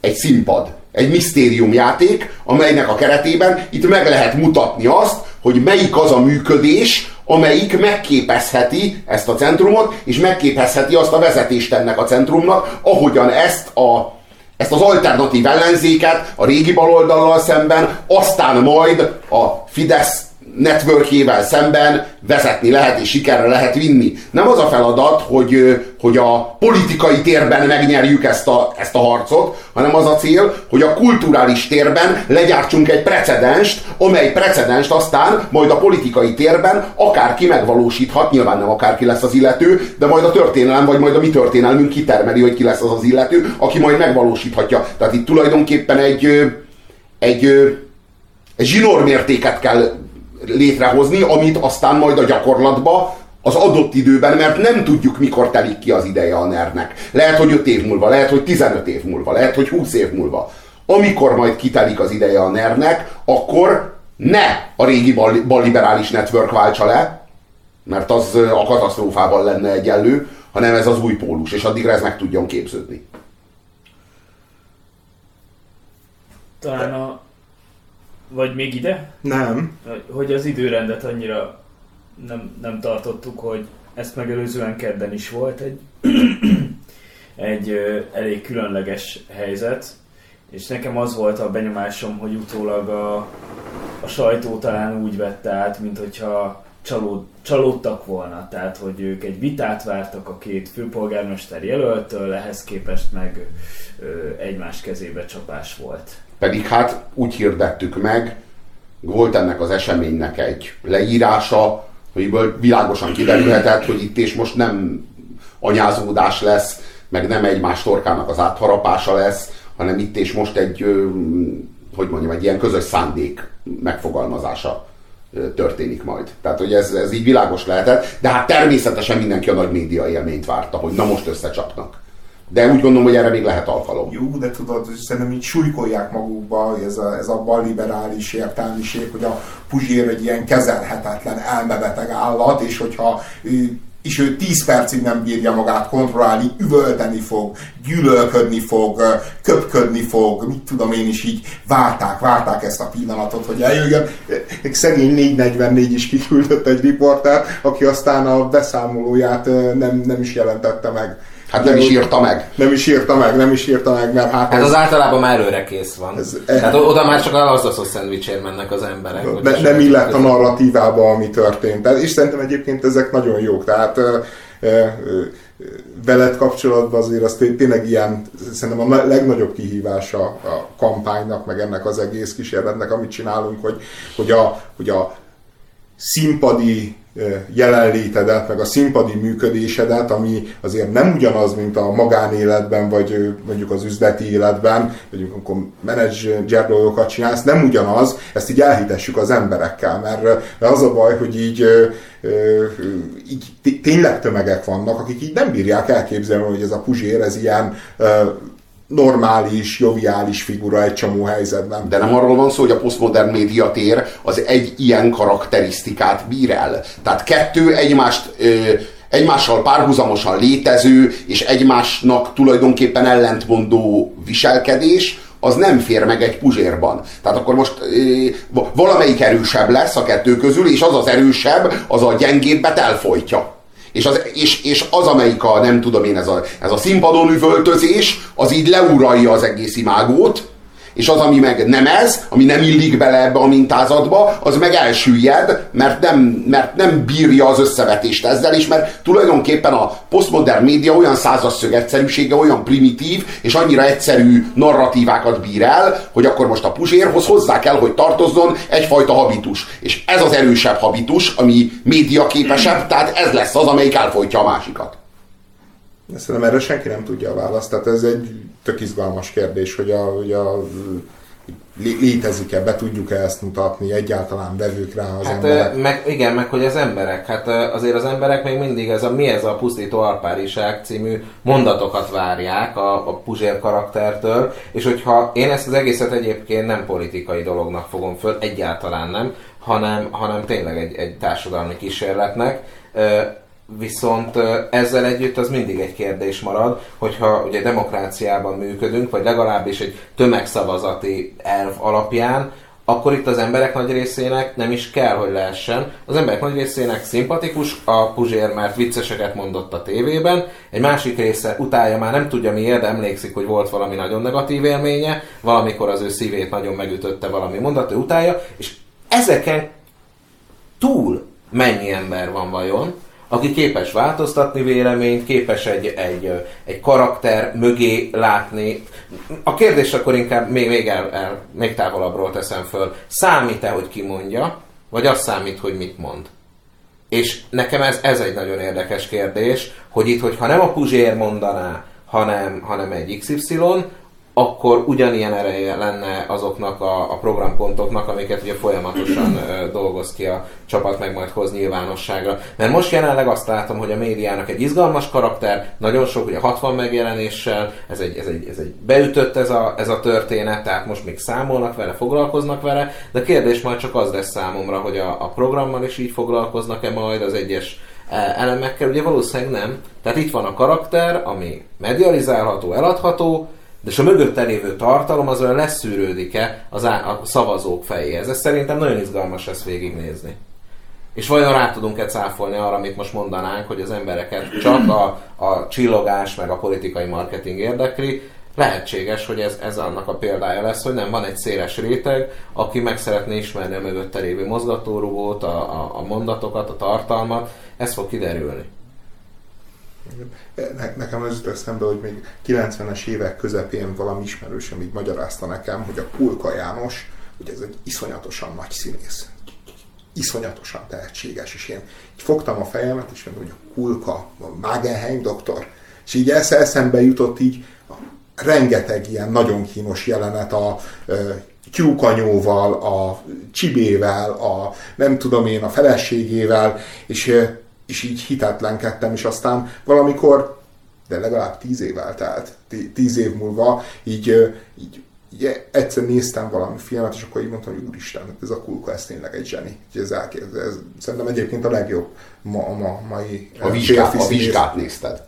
Speaker 1: egy színpad, egy misztériumjáték, amelynek a keretében itt meg lehet mutatni azt, hogy melyik az a működés, amelyik megképezheti ezt a centrumot, és megképezheti azt a vezetést ennek a centrumnak, ahogyan ezt a ezt az alternatív ellenzéket a régi baloldallal szemben, aztán majd a Fidesz networkjével szemben vezetni lehet és sikerre lehet vinni. Nem az a feladat, hogy, hogy a politikai térben megnyerjük ezt a, ezt a harcot, hanem az a cél, hogy a kulturális térben legyártsunk egy precedenst, amely precedenst aztán majd a politikai térben akárki megvalósíthat, nyilván nem akárki lesz az illető, de majd a történelem, vagy majd a mi történelmünk kitermeli, hogy ki lesz az az illető, aki majd megvalósíthatja. Tehát itt tulajdonképpen egy, egy, egy zsinórmértéket kell létrehozni, amit aztán majd a gyakorlatba az adott időben, mert nem tudjuk, mikor telik ki az ideje a nernek. Lehet, hogy 5 év múlva, lehet, hogy 15 év múlva, lehet, hogy 20 év múlva. Amikor majd kitelik az ideje a nernek, akkor ne a régi balliberális network váltsa le, mert az a katasztrófával lenne egyenlő, hanem ez az új pólus, és addigra ez meg tudjon képződni.
Speaker 3: Talán a vagy még ide?
Speaker 2: Nem.
Speaker 3: Hogy az időrendet annyira nem, nem tartottuk, hogy ezt megelőzően kedden is volt egy, egy ö, elég különleges helyzet, és nekem az volt a benyomásom, hogy utólag a, a sajtó talán úgy vette át, mint hogyha csalód, csalódtak volna, tehát hogy ők egy vitát vártak a két főpolgármester jelöltől, ehhez képest meg ö, egymás kezébe csapás volt.
Speaker 1: Pedig hát úgy hirdettük meg, volt ennek az eseménynek egy leírása, hogy világosan kiderülhetett, hogy itt és most nem anyázódás lesz, meg nem egymás torkának az átharapása lesz, hanem itt és most egy, hogy mondjam, egy ilyen közös szándék megfogalmazása történik majd. Tehát, hogy ez, ez így világos lehetett, de hát természetesen mindenki a nagy média élményt várta, hogy na most összecsapnak. De úgy gondolom, hogy erre még lehet alkalom.
Speaker 2: Jó, de tudod, szerintem így súlykolják magukba ez a, ez a balliberális értelmiség, hogy a Puzsér egy ilyen kezelhetetlen, elmebeteg állat, és hogyha és ő 10 percig nem bírja magát kontrollálni, üvölteni fog, gyűlölködni fog, köpködni fog, mit tudom én is így várták, várták ezt a pillanatot, hogy eljöjjön. Szegény 444 is kiküldött egy riportert, aki aztán a beszámolóját nem, nem is jelentette meg.
Speaker 1: Hát nem is írta meg.
Speaker 2: Nem is írta meg, nem is írta meg, mert hát...
Speaker 4: Hát ez, az általában már előre kész van. Ez, Tehát oda már csak az az szendvicsért mennek az emberek.
Speaker 2: Ne, nem illett a narratívába, ami történt. És szerintem egyébként ezek nagyon jók. Tehát veled kapcsolatban azért az tényleg ilyen, szerintem a legnagyobb kihívása a kampánynak, meg ennek az egész kísérletnek, amit csinálunk, hogy, hogy, a, hogy a színpadi jelenlétedet, meg a színpadi működésedet, ami azért nem ugyanaz, mint a magánéletben, vagy mondjuk az üzleti életben, vagy amikor menedzser dolgokat csinálsz, nem ugyanaz, ezt így elhitessük az emberekkel, mert, az a baj, hogy így, így tényleg tömegek vannak, akik így nem bírják elképzelni, hogy ez a puzsér, ez ilyen normális, joviális figura egy csomó helyzetben.
Speaker 1: De nem arról van szó, hogy a posztmodern médiatér az egy ilyen karakterisztikát bír el. Tehát kettő egymást ö, egymással párhuzamosan létező és egymásnak tulajdonképpen ellentmondó viselkedés, az nem fér meg egy puzsérban. Tehát akkor most ö, valamelyik erősebb lesz a kettő közül, és az az erősebb, az a gyengébbet elfolytja. És az, és, és az, amelyik a, nem tudom én, ez a, ez a színpadon üvöltözés, az így leuralja az egész imágót, és az, ami meg nem ez, ami nem illik bele ebbe a mintázatba, az meg elsüllyed, mert nem, mert nem bírja az összevetést ezzel is, mert tulajdonképpen a posztmodern média olyan százasszög egyszerűsége, olyan primitív, és annyira egyszerű narratívákat bír el, hogy akkor most a puzsérhoz hozzá kell, hogy tartozzon egyfajta habitus. És ez az erősebb habitus, ami média képesebb, tehát ez lesz az, amelyik elfolytja a másikat.
Speaker 2: Szerintem erre senki nem tudja a választ, tehát ez egy tök izgalmas kérdés, hogy a, hogy a létezik-e, be tudjuk-e ezt mutatni, egyáltalán vevők rá az
Speaker 4: hát,
Speaker 2: emberek.
Speaker 4: Meg, igen, meg hogy az emberek, hát azért az emberek még mindig ez a mi ez a pusztító alpáriság című mondatokat várják a, a Puzsér karaktertől, és hogyha én ezt az egészet egyébként nem politikai dolognak fogom föl, egyáltalán nem, hanem, hanem tényleg egy, egy társadalmi kísérletnek, Viszont ezzel együtt az mindig egy kérdés marad, hogyha ugye demokráciában működünk, vagy legalábbis egy tömegszavazati elv alapján, akkor itt az emberek nagy részének nem is kell, hogy lehessen. Az emberek nagy részének szimpatikus, a Puzsér mert vicceseket mondott a tévében, egy másik része utálja már nem tudja miért, de emlékszik, hogy volt valami nagyon negatív élménye, valamikor az ő szívét nagyon megütötte valami mondat, ő utálja, és ezeken túl mennyi ember van vajon, aki képes változtatni véleményt, képes egy, egy, egy karakter mögé látni. A kérdés akkor inkább még, még, el, el, még távolabbról teszem föl. Számít-e, hogy ki mondja, vagy az számít, hogy mit mond? És nekem ez, ez egy nagyon érdekes kérdés, hogy itt, hogyha nem a Puzsér mondaná, hanem, hanem egy XY, akkor ugyanilyen ereje lenne azoknak a, a programpontoknak, amiket ugye folyamatosan ö, dolgoz ki a csapat, meg majd hoz nyilvánosságra. Mert most jelenleg azt látom, hogy a médiának egy izgalmas karakter, nagyon sok, ugye 60 megjelenéssel, ez egy, ez egy, ez egy beütött ez a, ez a történet, tehát most még számolnak vele, foglalkoznak vele, de kérdés majd csak az lesz számomra, hogy a, a programmal is így foglalkoznak-e majd az egyes e, elemekkel, ugye valószínűleg nem. Tehát itt van a karakter, ami medializálható, eladható, de és a mögötte lévő tartalom az olyan leszűrődik-e az á- a szavazók fejéhez. Ez szerintem nagyon izgalmas ezt végignézni. És vajon rá tudunk-e cáfolni arra, amit most mondanánk, hogy az embereket csak a, a csillogás meg a politikai marketing érdekli, lehetséges, hogy ez, ez annak a példája lesz, hogy nem van egy széles réteg, aki meg szeretné ismerni a mögötte lévő mozgatórugót, a, a, a mondatokat, a tartalmat, ez fog kiderülni.
Speaker 2: Ne, nekem az jutott eszembe, hogy még 90-es évek közepén valami ismerősöm így magyarázta nekem, hogy a Kulka János, hogy ez egy iszonyatosan nagy színész. Iszonyatosan tehetséges, és én így fogtam a fejemet, és mondom, hogy a Kulka, a Magenheim doktor, és így eszembe jutott így a rengeteg ilyen nagyon kínos jelenet a tyúkanyóval, a csibével, a nem tudom én, a feleségével, és és így hitetlenkedtem, és aztán valamikor de legalább tíz év eltelt. Tíz év múlva így, így ugye egyszer néztem valami filmet, és akkor így mondtam, hogy úristen, ez a kulka, ez tényleg egy zseni. Ez, ez, ez szerintem egyébként a legjobb ma, a ma, mai
Speaker 1: a vizsgát, a vizsgát nézted?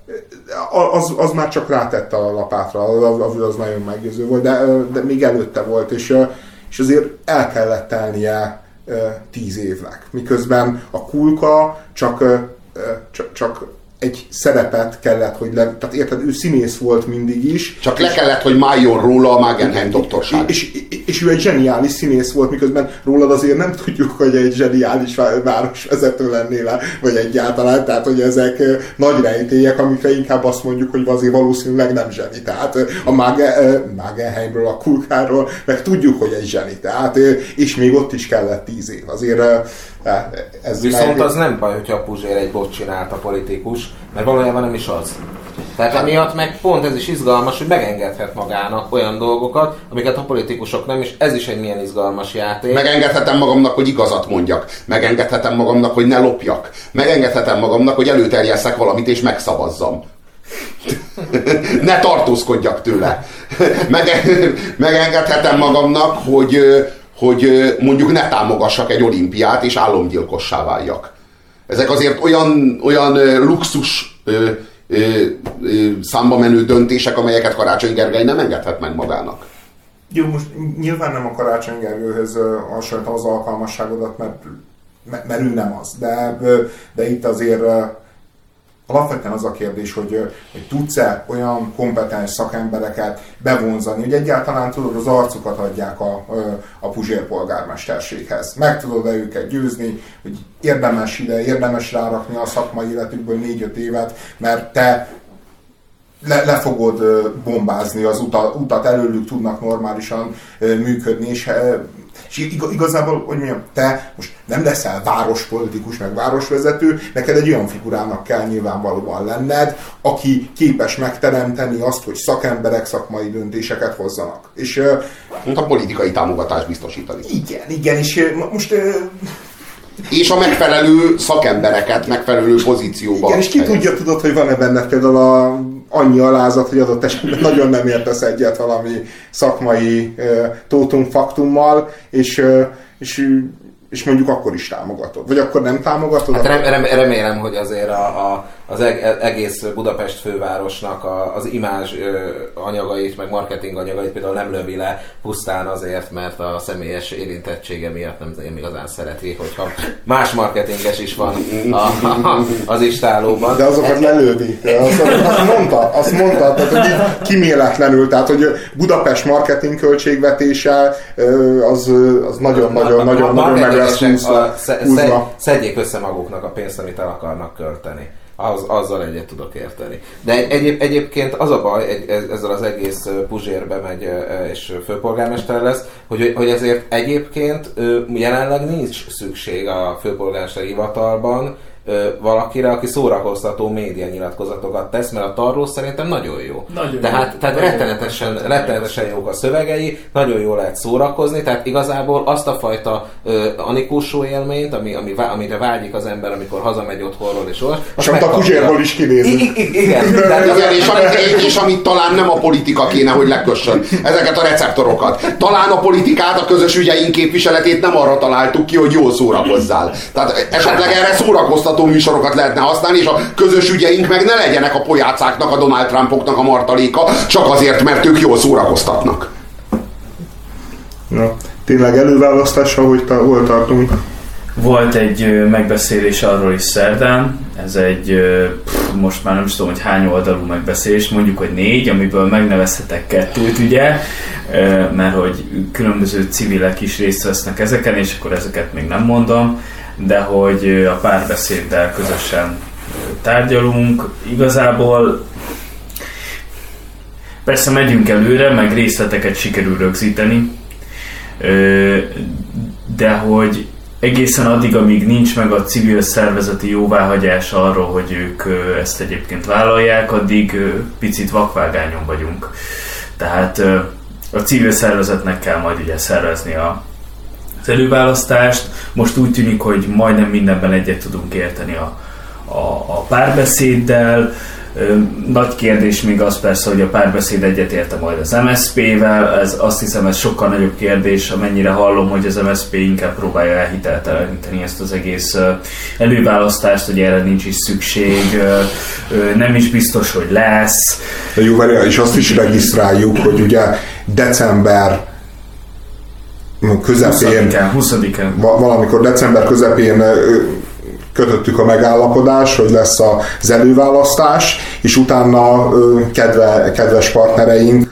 Speaker 2: Az, az már csak rátette a lapátra, az, az, az nagyon meggyőző volt, de, de még előtte volt, és, és azért el kellett telnie tíz évnek. Miközben a kulka csak, csak, csak egy szerepet kellett, hogy le, tehát érted, ő színész volt mindig is.
Speaker 1: Csak le kellett, hogy májjon róla a Magenheim doktorság.
Speaker 2: És, és, és, ő egy zseniális színész volt, miközben rólad azért nem tudjuk, hogy egy zseniális városvezető lennél, vagy egyáltalán, tehát hogy ezek nagy rejtélyek, amikre inkább azt mondjuk, hogy azért valószínűleg nem zseni. Tehát a Magenheimről, a Kulkáról, meg tudjuk, hogy egy zseni. Tehát, és még ott is kellett tíz év. Azért
Speaker 4: ez Viszont meg... az nem baj, hogyha a Puzsér egy bot csinált a politikus, mert valójában nem is az. Tehát emiatt meg pont ez is izgalmas, hogy megengedhet magának olyan dolgokat, amiket a politikusok nem, és ez is egy milyen izgalmas játék.
Speaker 1: Megengedhetem magamnak, hogy igazat mondjak. Megengedhetem magamnak, hogy ne lopjak. Megengedhetem magamnak, hogy előterjesszek valamit és megszavazzam. ne tartózkodjak tőle. megengedhetem magamnak, hogy hogy mondjuk ne támogassak egy olimpiát, és álomgyilkossá váljak. Ezek azért olyan, olyan luxus ö, ö, ö, számba menő döntések, amelyeket Karácsony Gergely nem engedhet meg magának.
Speaker 2: Jó, most nyilván nem a Karácsony Gergőhöz hasonlítom az alkalmasságodat, mert, mert ő nem az. De, de itt azért Alapvetően az a kérdés, hogy, hogy tudsz-e olyan kompetens szakembereket bevonzani, hogy egyáltalán tudod, az arcukat adják a, a Puzsér polgármesterséghez. Meg tudod-e őket győzni, hogy érdemes ide, érdemes rárakni a szakmai életükből négy-öt évet, mert te le, le fogod bombázni az utat, utat, előlük tudnak normálisan működni, és és igazából, hogy mondjam, te most nem leszel várospolitikus, meg városvezető, neked egy olyan figurának kell nyilvánvalóan lenned, aki képes megteremteni azt, hogy szakemberek szakmai döntéseket hozzanak. És,
Speaker 1: Mint a politikai támogatást biztosítani.
Speaker 2: Igen, igen, és most
Speaker 1: és a megfelelő szakembereket megfelelő pozícióban.
Speaker 2: Igen, és ki tudja, tudod, hogy van-e benne például a, annyi alázat, hogy adott esetben nagyon nem értesz egyet valami szakmai uh, tótum-faktummal, és, és és mondjuk akkor is támogatod. Vagy akkor nem támogatod?
Speaker 4: Hát rem, remélem, hogy azért a, a, az egész Budapest fővárosnak a, az imázs anyagait, meg marketing anyagait például nem lövi le pusztán azért, mert a személyes érintettsége miatt nem én igazán szereti, hogyha más marketinges is van a, a, az istálóban.
Speaker 2: De azokat lelővi. Azt, azt mondta, azt mondta, tehát, hogy kiméletlenül, tehát hogy Budapest marketing költségvetése az, az nagyon-nagyon nagyon, nagyon meg lesz húzva.
Speaker 4: Szedjék össze maguknak a pénzt, amit el akarnak költeni az, azzal egyet tudok érteni. De egyéb, egyébként az a baj egy, ezzel az egész Puzsérbe megy és főpolgármester lesz, hogy, hogy ezért egyébként jelenleg nincs szükség a főpolgármester hivatalban valakire, aki szórakoztató média nyilatkozatokat tesz, mert a Tarló szerintem nagyon jó. Nagyon tehát jó. tehát nagyon rettenetesen, jó. rettenetesen jók a szövegei, nagyon jól lehet szórakozni, tehát igazából azt a fajta uh, anikósó élményt, ami, ami, amire vágyik az ember, amikor hazamegy otthonról és olvas.
Speaker 2: És amit a kuzsérból is kinézik.
Speaker 4: Igen,
Speaker 1: tehát, igen és, amit, és amit talán nem a politika kéne, hogy lekössön ezeket a receptorokat. Talán a politikát, a közös ügyeink képviseletét nem arra találtuk ki, hogy jól szórakozzál. Tehát esetleg erre szórakoztató szórakoztató műsorokat lehetne használni, és a közös ügyeink meg ne legyenek a pojácáknak, a Donald Trumpoknak a martaléka, csak azért, mert ők jól szórakoztatnak.
Speaker 2: Na, tényleg előválasztása, hogy ta, hol tartunk?
Speaker 3: Volt egy megbeszélés arról is szerdán, ez egy, pff, most már nem is tudom, hogy hány oldalú megbeszélés, mondjuk, hogy négy, amiből megnevezhetek kettőt, ugye, mert hogy különböző civilek is részt vesznek ezeken, és akkor ezeket még nem mondom de hogy a párbeszéddel közösen tárgyalunk. Igazából persze megyünk előre, meg részleteket sikerül rögzíteni, de hogy egészen addig, amíg nincs meg a civil szervezeti jóváhagyás arról, hogy ők ezt egyébként vállalják, addig picit vakvágányon vagyunk. Tehát a civil szervezetnek kell majd ugye szervezni a az előválasztást. Most úgy tűnik, hogy majdnem mindenben egyet tudunk érteni a, a, a párbeszéddel. Nagy kérdés még az persze, hogy a párbeszéd egyetérte majd az MSZP-vel, ez azt hiszem ez sokkal nagyobb kérdés, amennyire hallom, hogy az MSZP inkább próbálja elhitelteleníteni ezt az egész előválasztást, hogy erre nincs is szükség, nem is biztos, hogy lesz.
Speaker 2: Jó, és azt is regisztráljuk, hogy ugye december közepén,
Speaker 3: 20-án, 20-án.
Speaker 2: valamikor december közepén kötöttük a megállapodás, hogy lesz az előválasztás, és utána kedve, kedves partnereink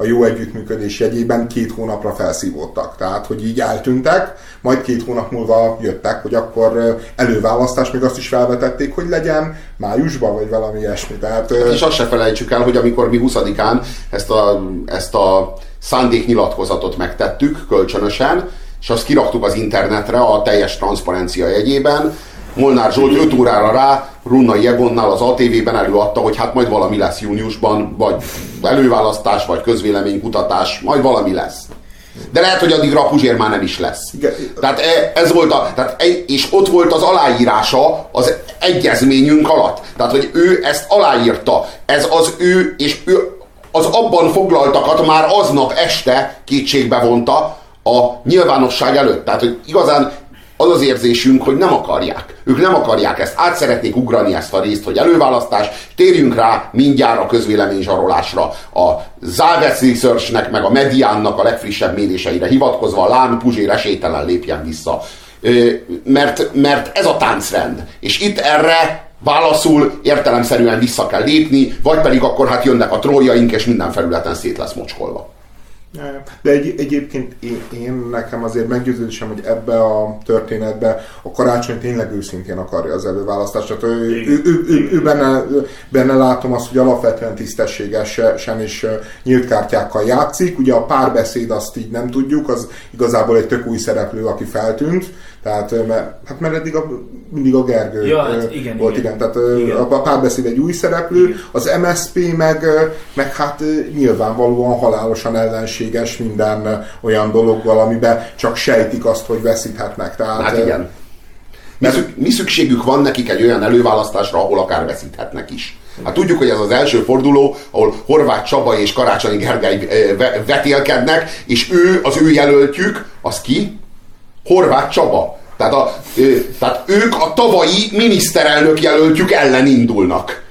Speaker 2: a jó együttműködés jegyében két hónapra felszívódtak. Tehát, hogy így eltűntek, majd két hónap múlva jöttek, hogy akkor előválasztás, még azt is felvetették, hogy legyen májusban, vagy valami ilyesmi. Tehát,
Speaker 1: és azt se felejtsük el, hogy amikor mi 20-án ezt a, ezt a szándéknyilatkozatot megtettük kölcsönösen, és azt kiraktuk az internetre a teljes transzparencia jegyében, Molnár Zsolt 5 órára rá Runnai Egonnál az ATV-ben előadta, hogy hát majd valami lesz júniusban, vagy előválasztás, vagy közvéleménykutatás, majd valami lesz. De lehet, hogy addigra a Puzsér már nem is lesz. Igen. Tehát e, ez volt a, tehát, és ott volt az aláírása az egyezményünk alatt. Tehát, hogy ő ezt aláírta. Ez az ő, és ő az abban foglaltakat már aznap este kétségbe vonta a nyilvánosság előtt. Tehát, hogy igazán az az érzésünk, hogy nem akarják. Ők nem akarják ezt. Át szeretnék ugrani ezt a részt, hogy előválasztás. Térjünk rá mindjárt a közvélemény zsarolásra. A Závec Researchnek, meg a Mediánnak a legfrissebb méréseire hivatkozva Lán Puzsér esélytelen lépjen vissza. Mert, mert ez a táncrend. És itt erre válaszul értelemszerűen vissza kell lépni, vagy pedig akkor hát jönnek a troljaink, és minden felületen szét lesz mocskolva.
Speaker 2: De egy, egyébként én, én nekem azért meggyőződésem, hogy ebbe a történetbe a karácsony tényleg őszintén akarja az előválasztást. Tehát ő, ő, ő, ő, ő benne, benne látom azt, hogy alapvetően tisztességesen és nyílt kártyákkal játszik. Ugye a párbeszéd azt így nem tudjuk, az igazából egy tök új szereplő, aki feltűnt tehát, mert, hát mert eddig a, mindig a Gergő
Speaker 3: ja, hát igen,
Speaker 2: volt, igen. igen. Tehát igen. a párbeszéd egy új szereplő, igen. az MSP meg, meg hát nyilvánvalóan halálosan ellenséges minden olyan dologgal, amiben csak sejtik azt, hogy veszíthetnek. Tehát,
Speaker 1: hát igen. Mi, szük, mi szükségük van nekik egy olyan előválasztásra, ahol akár veszíthetnek is? Hát tudjuk, hogy ez az első forduló, ahol Horváth Csaba és Karácsonyi Gergely vetélkednek, és ő, az ő jelöltjük, az ki? Horváth Csaba. Tehát, a, tehát ők a tavalyi miniszterelnök jelöltjük ellen indulnak.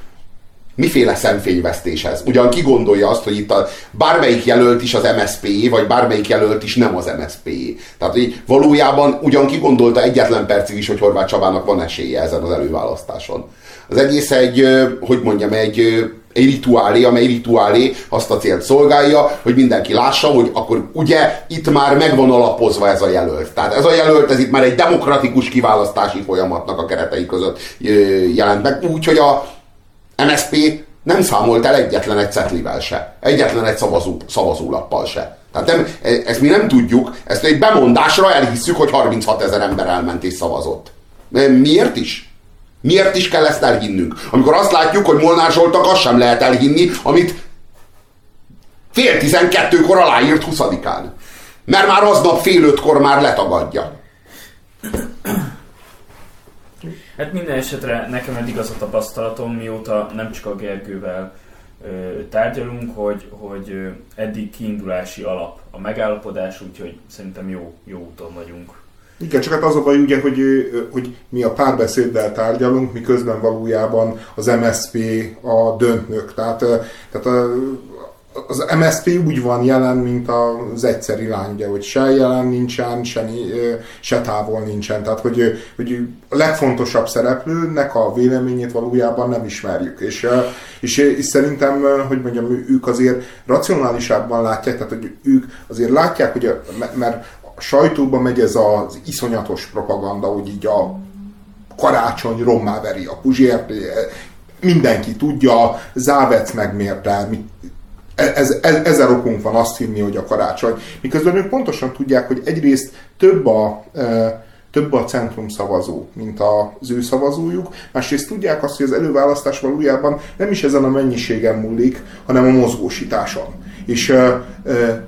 Speaker 1: Miféle szemfényvesztés ez? Ugyan ki gondolja azt, hogy itt a, bármelyik jelölt is az MSZP, vagy bármelyik jelölt is nem az MSZP. Tehát hogy valójában ugyan ki gondolta egyetlen percig is, hogy Horváth Csabának van esélye ezen az előválasztáson. Az egész egy, hogy mondjam, egy rituálé, amely rituálé azt a célt szolgálja, hogy mindenki lássa, hogy akkor ugye itt már megvan alapozva ez a jelölt. Tehát ez a jelölt, ez itt már egy demokratikus kiválasztási folyamatnak a keretei között jelent meg, úgyhogy a MSP nem számolt el egyetlen egy cetlivel se, egyetlen egy szavazó, szavazólappal se. Tehát nem, e, ezt mi nem tudjuk, ezt egy bemondásra elhisszük, hogy 36 ezer ember elment és szavazott. Miért is? Miért is kell ezt elhinnünk? Amikor azt látjuk, hogy Molnár Zsoltak azt sem lehet elhinni, amit fél tizenkettőkor aláírt 20-án. Mert már aznap fél ötkor már letagadja.
Speaker 3: Hát minden esetre nekem eddig az a tapasztalatom, mióta nem csak a Gergővel ö, tárgyalunk, hogy, hogy eddig kiindulási alap a megállapodás, úgyhogy szerintem jó, jó úton vagyunk.
Speaker 2: Igen, csak hát az a baj ugye, hogy, hogy mi a párbeszéddel tárgyalunk, miközben valójában az MSP a döntnök. Tehát, tehát az MSP úgy van jelen, mint az egyszeri lány, hogy se jelen nincsen, se, se távol nincsen. Tehát, hogy, hogy a legfontosabb szereplőnek a véleményét valójában nem ismerjük. És, és, és szerintem, hogy mondjam, ők azért racionálisabban látják, tehát, hogy ők azért látják, hogy mert a sajtóban megy ez az iszonyatos propaganda, hogy így a karácsony rommá veri a Puzsért, mindenki tudja, Závec megmérte, ez, ez, ezer okunk van azt hinni, hogy a karácsony. Miközben ők pontosan tudják, hogy egyrészt több a, e, több a centrum szavazó, mint az ő szavazójuk, másrészt tudják azt, hogy az előválasztás valójában nem is ezen a mennyiségen múlik, hanem a mozgósításon. És e, e,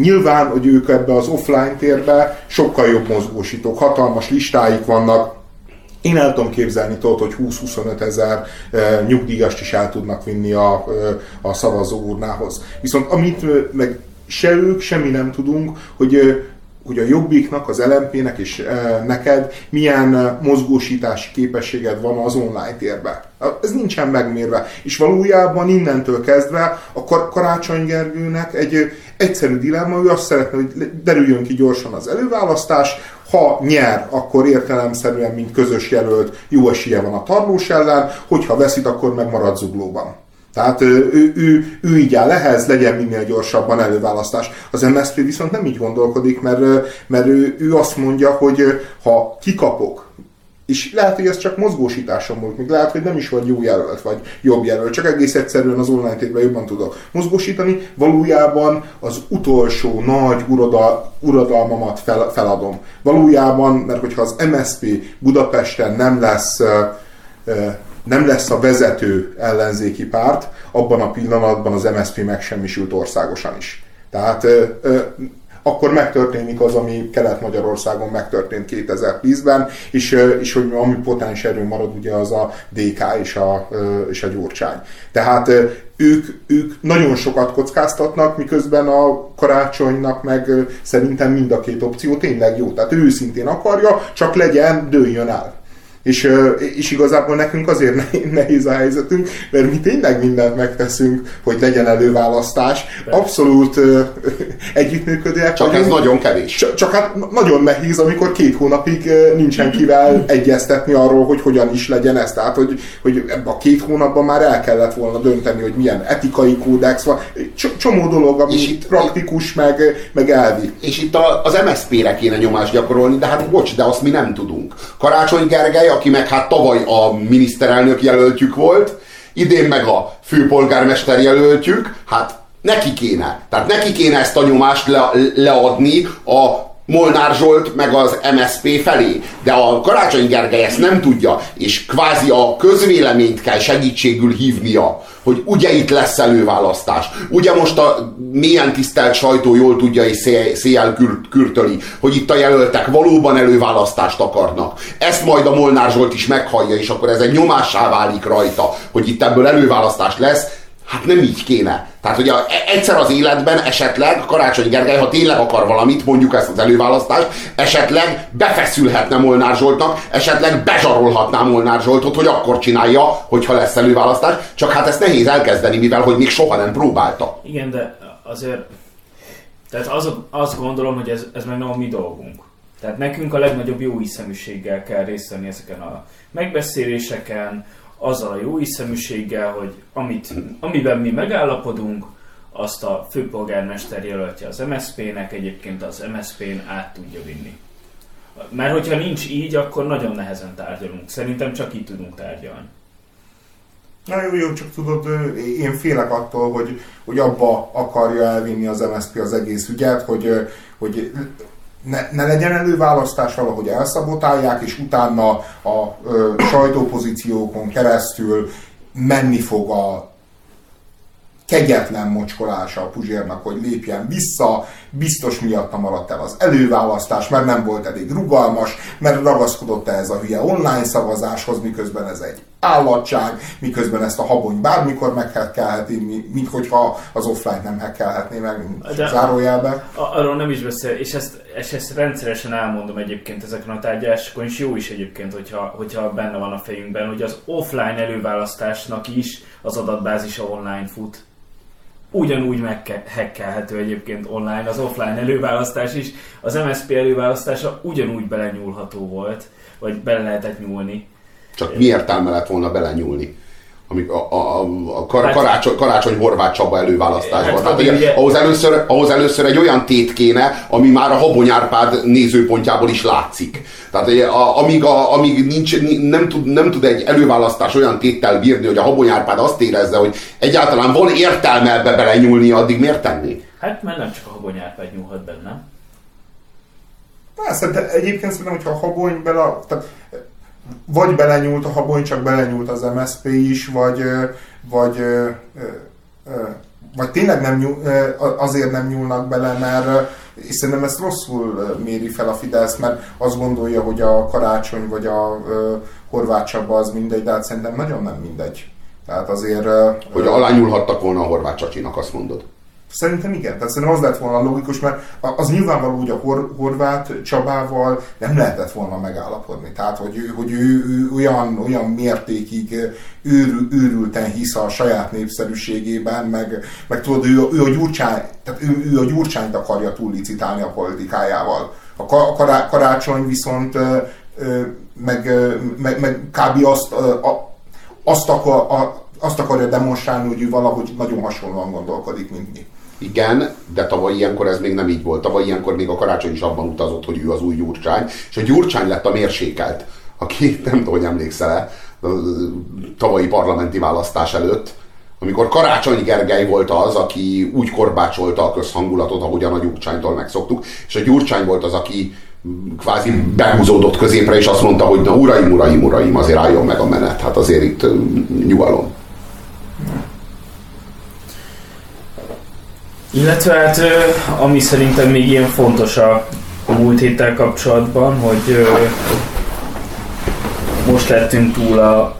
Speaker 2: nyilván, hogy ők ebbe az offline térbe sokkal jobb mozgósítók, hatalmas listáik vannak, Én el tudom képzelni, tudod, hogy 20-25 ezer e, nyugdíjast is el tudnak vinni a, e, a szavazó urnához. Viszont amit e, meg se ők, semmi nem tudunk, hogy hogy a Jobbiknak, az LMP-nek és e, neked milyen e, mozgósítási képességed van az online térben. Ez nincsen megmérve. És valójában innentől kezdve a Kar- Karácsony Gergőnek egy egyszerű dilemma, ő azt szeretne, hogy derüljön ki gyorsan az előválasztás, ha nyer, akkor értelemszerűen, mint közös jelölt, jó esélye van a tarlós ellen, hogyha veszít, akkor meg marad zuglóban. Tehát ő, ő, ő, így áll ehhez, legyen minél gyorsabban előválasztás. Az MSZP viszont nem így gondolkodik, mert, mert ő, ő azt mondja, hogy ha kikapok, és lehet, hogy ez csak mozgósításom volt, még lehet, hogy nem is vagy jó jelölt, vagy jobb jelölt, csak egész egyszerűen az online térben jobban tudok mozgósítani. Valójában az utolsó nagy uradal, uradalmamat fel, feladom. Valójában, mert hogyha az MSP Budapesten nem lesz nem lesz a vezető ellenzéki párt, abban a pillanatban az MSZP megsemmisült országosan is. Tehát akkor megtörténik az, ami Kelet-Magyarországon megtörtént 2010-ben, és, és hogy ami potens erő marad, ugye az a DK és a, és a Gyurcsány. Tehát ők, ők nagyon sokat kockáztatnak, miközben a karácsonynak meg szerintem mind a két opció tényleg jó. Tehát ő őszintén akarja, csak legyen, dőljön el. És, és igazából nekünk azért nehéz a helyzetünk, mert mi tényleg mindent megteszünk, hogy legyen előválasztás. Abszolút együttműködőek.
Speaker 1: Csak vagyunk. ez nagyon kevés.
Speaker 2: Csak, csak hát nagyon nehéz, amikor két hónapig nincsen kivel egyeztetni arról, hogy hogyan is legyen ez. Tehát, hogy, hogy ebben a két hónapban már el kellett volna dönteni, hogy milyen etikai kódex van. Csomó dolog, ami és itt, praktikus, meg, meg elvi.
Speaker 1: És itt az MSZP-re kéne nyomást gyakorolni, de hát bocs, de azt mi nem tudunk. Karácsony Gergely aki meg hát tavaly a miniszterelnök jelöltjük volt, idén meg a főpolgármester jelöltjük, hát neki kéne. Tehát neki kéne ezt a nyomást le, leadni a Molnár Zsolt meg az MSP felé. De a Karácsony Gergely ezt nem tudja, és kvázi a közvéleményt kell segítségül hívnia, hogy ugye itt lesz előválasztás. Ugye most a milyen tisztelt sajtó jól tudja és széjjel kürtöli, hogy itt a jelöltek valóban előválasztást akarnak. Ezt majd a Molnár Zsolt is meghallja, és akkor ez egy nyomássá válik rajta, hogy itt ebből előválasztás lesz, Hát nem így kéne. Tehát, hogy a, egyszer az életben esetleg Karácsony Gergely, ha tényleg akar valamit, mondjuk ezt az előválasztást, esetleg befeszülhetne Molnár Zsoltnak, esetleg bezsarolhatná Molnár Zsoltot, hogy akkor csinálja, hogyha lesz előválasztás. Csak hát ezt nehéz elkezdeni, mivel hogy még soha nem próbálta.
Speaker 3: Igen, de azért tehát az, azt gondolom, hogy ez, ez meg nem a mi dolgunk. Tehát nekünk a legnagyobb jó hiszeműséggel kell részt venni ezeken a megbeszéléseken, azzal a jó hiszeműséggel, hogy amit, amiben mi megállapodunk, azt a főpolgármester jelöltje az MSZP-nek, egyébként az MSZP-n át tudja vinni. Mert hogyha nincs így, akkor nagyon nehezen tárgyalunk. Szerintem csak így tudunk tárgyalni.
Speaker 2: Na jó, jó, csak tudod, én félek attól, hogy, hogy abba akarja elvinni az MSZP az egész ügyet, hogy, hogy ne, ne legyen előválasztás, valahogy elszabotálják, és utána a ö, sajtópozíciókon keresztül menni fog a kegyetlen mocskolása a Puzsérnak, hogy lépjen vissza, biztos miatta maradt el az előválasztás, mert nem volt elég rugalmas, mert ragaszkodott ehhez a hülye online szavazáshoz, miközben ez egy állatság, miközben ezt a habony bármikor meghekkelheti, mint hogyha az offline nem hekkelhetné meg, De zárójelbe.
Speaker 3: Arról nem is beszél, és ezt, és ezt rendszeresen elmondom egyébként ezeken a tárgyalásokon, és jó is egyébként, hogyha, hogyha benne van a fejünkben, hogy az offline előválasztásnak is az adatbázisa online fut ugyanúgy meghekkelhető egyébként online, az offline előválasztás is. Az MSP előválasztása ugyanúgy belenyúlható volt, vagy bele lehetett nyúlni.
Speaker 1: Csak mi értelme lett volna belenyúlni? amik a, a, a kar, hát- karácsony, karácsony Horváth Csaba előválasztásban. Hát, Tehát, ugye, ahhoz, először, ahhoz először egy olyan tét kéne, ami már a Habony Árpád nézőpontjából is látszik. Tehát a, amíg, a, amíg nincs, nem, tud, nem tud egy előválasztás olyan téttel bírni, hogy a Habony Árpád azt érezze, hogy egyáltalán van értelme ebbe belenyúlni, addig miért tenni?
Speaker 3: Hát mert nem csak a Habony Árpád nyúlhat benne.
Speaker 2: Persze, de egyébként szerintem, hogyha a Habony bele... Tehát vagy belenyúlt a habony, csak belenyúlt az MSP is, vagy, vagy, vagy tényleg nem nyúl, azért nem nyúlnak bele, mert, és szerintem ezt rosszul méri fel a Fidesz, mert azt gondolja, hogy a karácsony vagy a horvát Csaba az mindegy, de hát szerintem nagyon nem mindegy. Tehát azért...
Speaker 1: Hogy alányulhattak volna a horvát csacsinak, azt mondod.
Speaker 2: Szerintem igen, tehát szerintem az lett volna logikus, mert az nyilvánvaló, hogy a Hor- Horváth Csabával nem lehetett volna megállapodni. Tehát, hogy ő, hogy ő, ő olyan, olyan mértékig őr, őrülten hisz a saját népszerűségében, meg, meg tudod, ő, ő, a gyurcsány, tehát ő, ő a gyurcsányt akarja túllicitálni a politikájával. A kará, karácsony viszont meg, meg, meg kb. azt, azt, akar, azt akarja demonstrálni, hogy ő valahogy nagyon hasonlóan gondolkodik, mint mi.
Speaker 1: Igen, de tavaly ilyenkor ez még nem így volt. Tavaly ilyenkor még a karácsony is abban utazott, hogy ő az új Gyurcsány, és a Gyurcsány lett a mérsékelt, aki nem tudom, hogy emlékszel-e, tavalyi parlamenti választás előtt, amikor Karácsony Gergely volt az, aki úgy korbácsolta a közhangulatot, ahogyan a Gyurcsánytól megszoktuk, és a Gyurcsány volt az, aki kvázi behúzódott középre, és azt mondta, hogy na uraim, uraim, uraim, azért álljon meg a menet. Hát azért itt nyugalom.
Speaker 3: Illetve hát, ami szerintem még ilyen fontos a múlt héttel kapcsolatban, hogy most lettünk túl a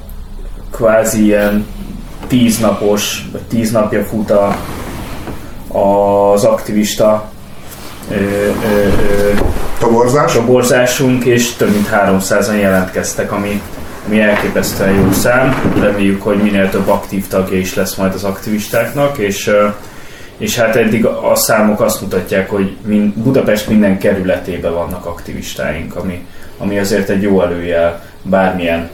Speaker 3: kvázi ilyen tíznapos, vagy tíz napja fut a, az aktivista ö, ö, ö,
Speaker 2: Toborzás?
Speaker 3: toborzásunk, és több mint 300-an jelentkeztek, ami, ami elképesztően jó szám. Reméljük, hogy minél több aktív tagja is lesz majd az aktivistáknak, és és hát eddig a számok azt mutatják, hogy Budapest minden kerületében vannak aktivistáink, ami, ami azért egy jó előjel, bármilyen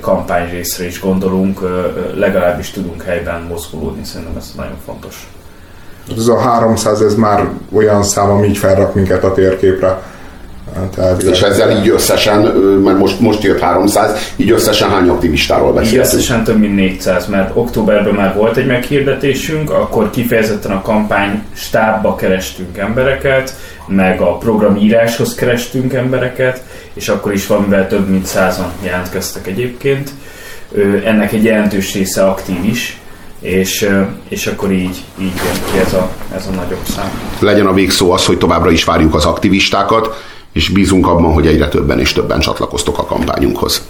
Speaker 3: kampányrészre is gondolunk, legalábbis tudunk helyben mozgulódni, szerintem ez nagyon fontos.
Speaker 2: Ez a 300, ez már olyan szám, ami így felrak minket a térképre.
Speaker 1: Tehát, és ezzel így összesen, mert most, most jött 300, így összesen hány aktivistáról beszélünk?
Speaker 3: Így összesen több mint 400, mert októberben már volt egy meghirdetésünk, akkor kifejezetten a kampány stábba kerestünk embereket, meg a programíráshoz kerestünk embereket, és akkor is valamivel több mint százan jelentkeztek egyébként. Ennek egy jelentős része aktív is, és, és akkor így, így jön ki ez a, ez a nagyobb szám.
Speaker 1: Legyen a végszó az, hogy továbbra is várjuk az aktivistákat, és bízunk abban, hogy egyre többen és többen csatlakoztok a kampányunkhoz.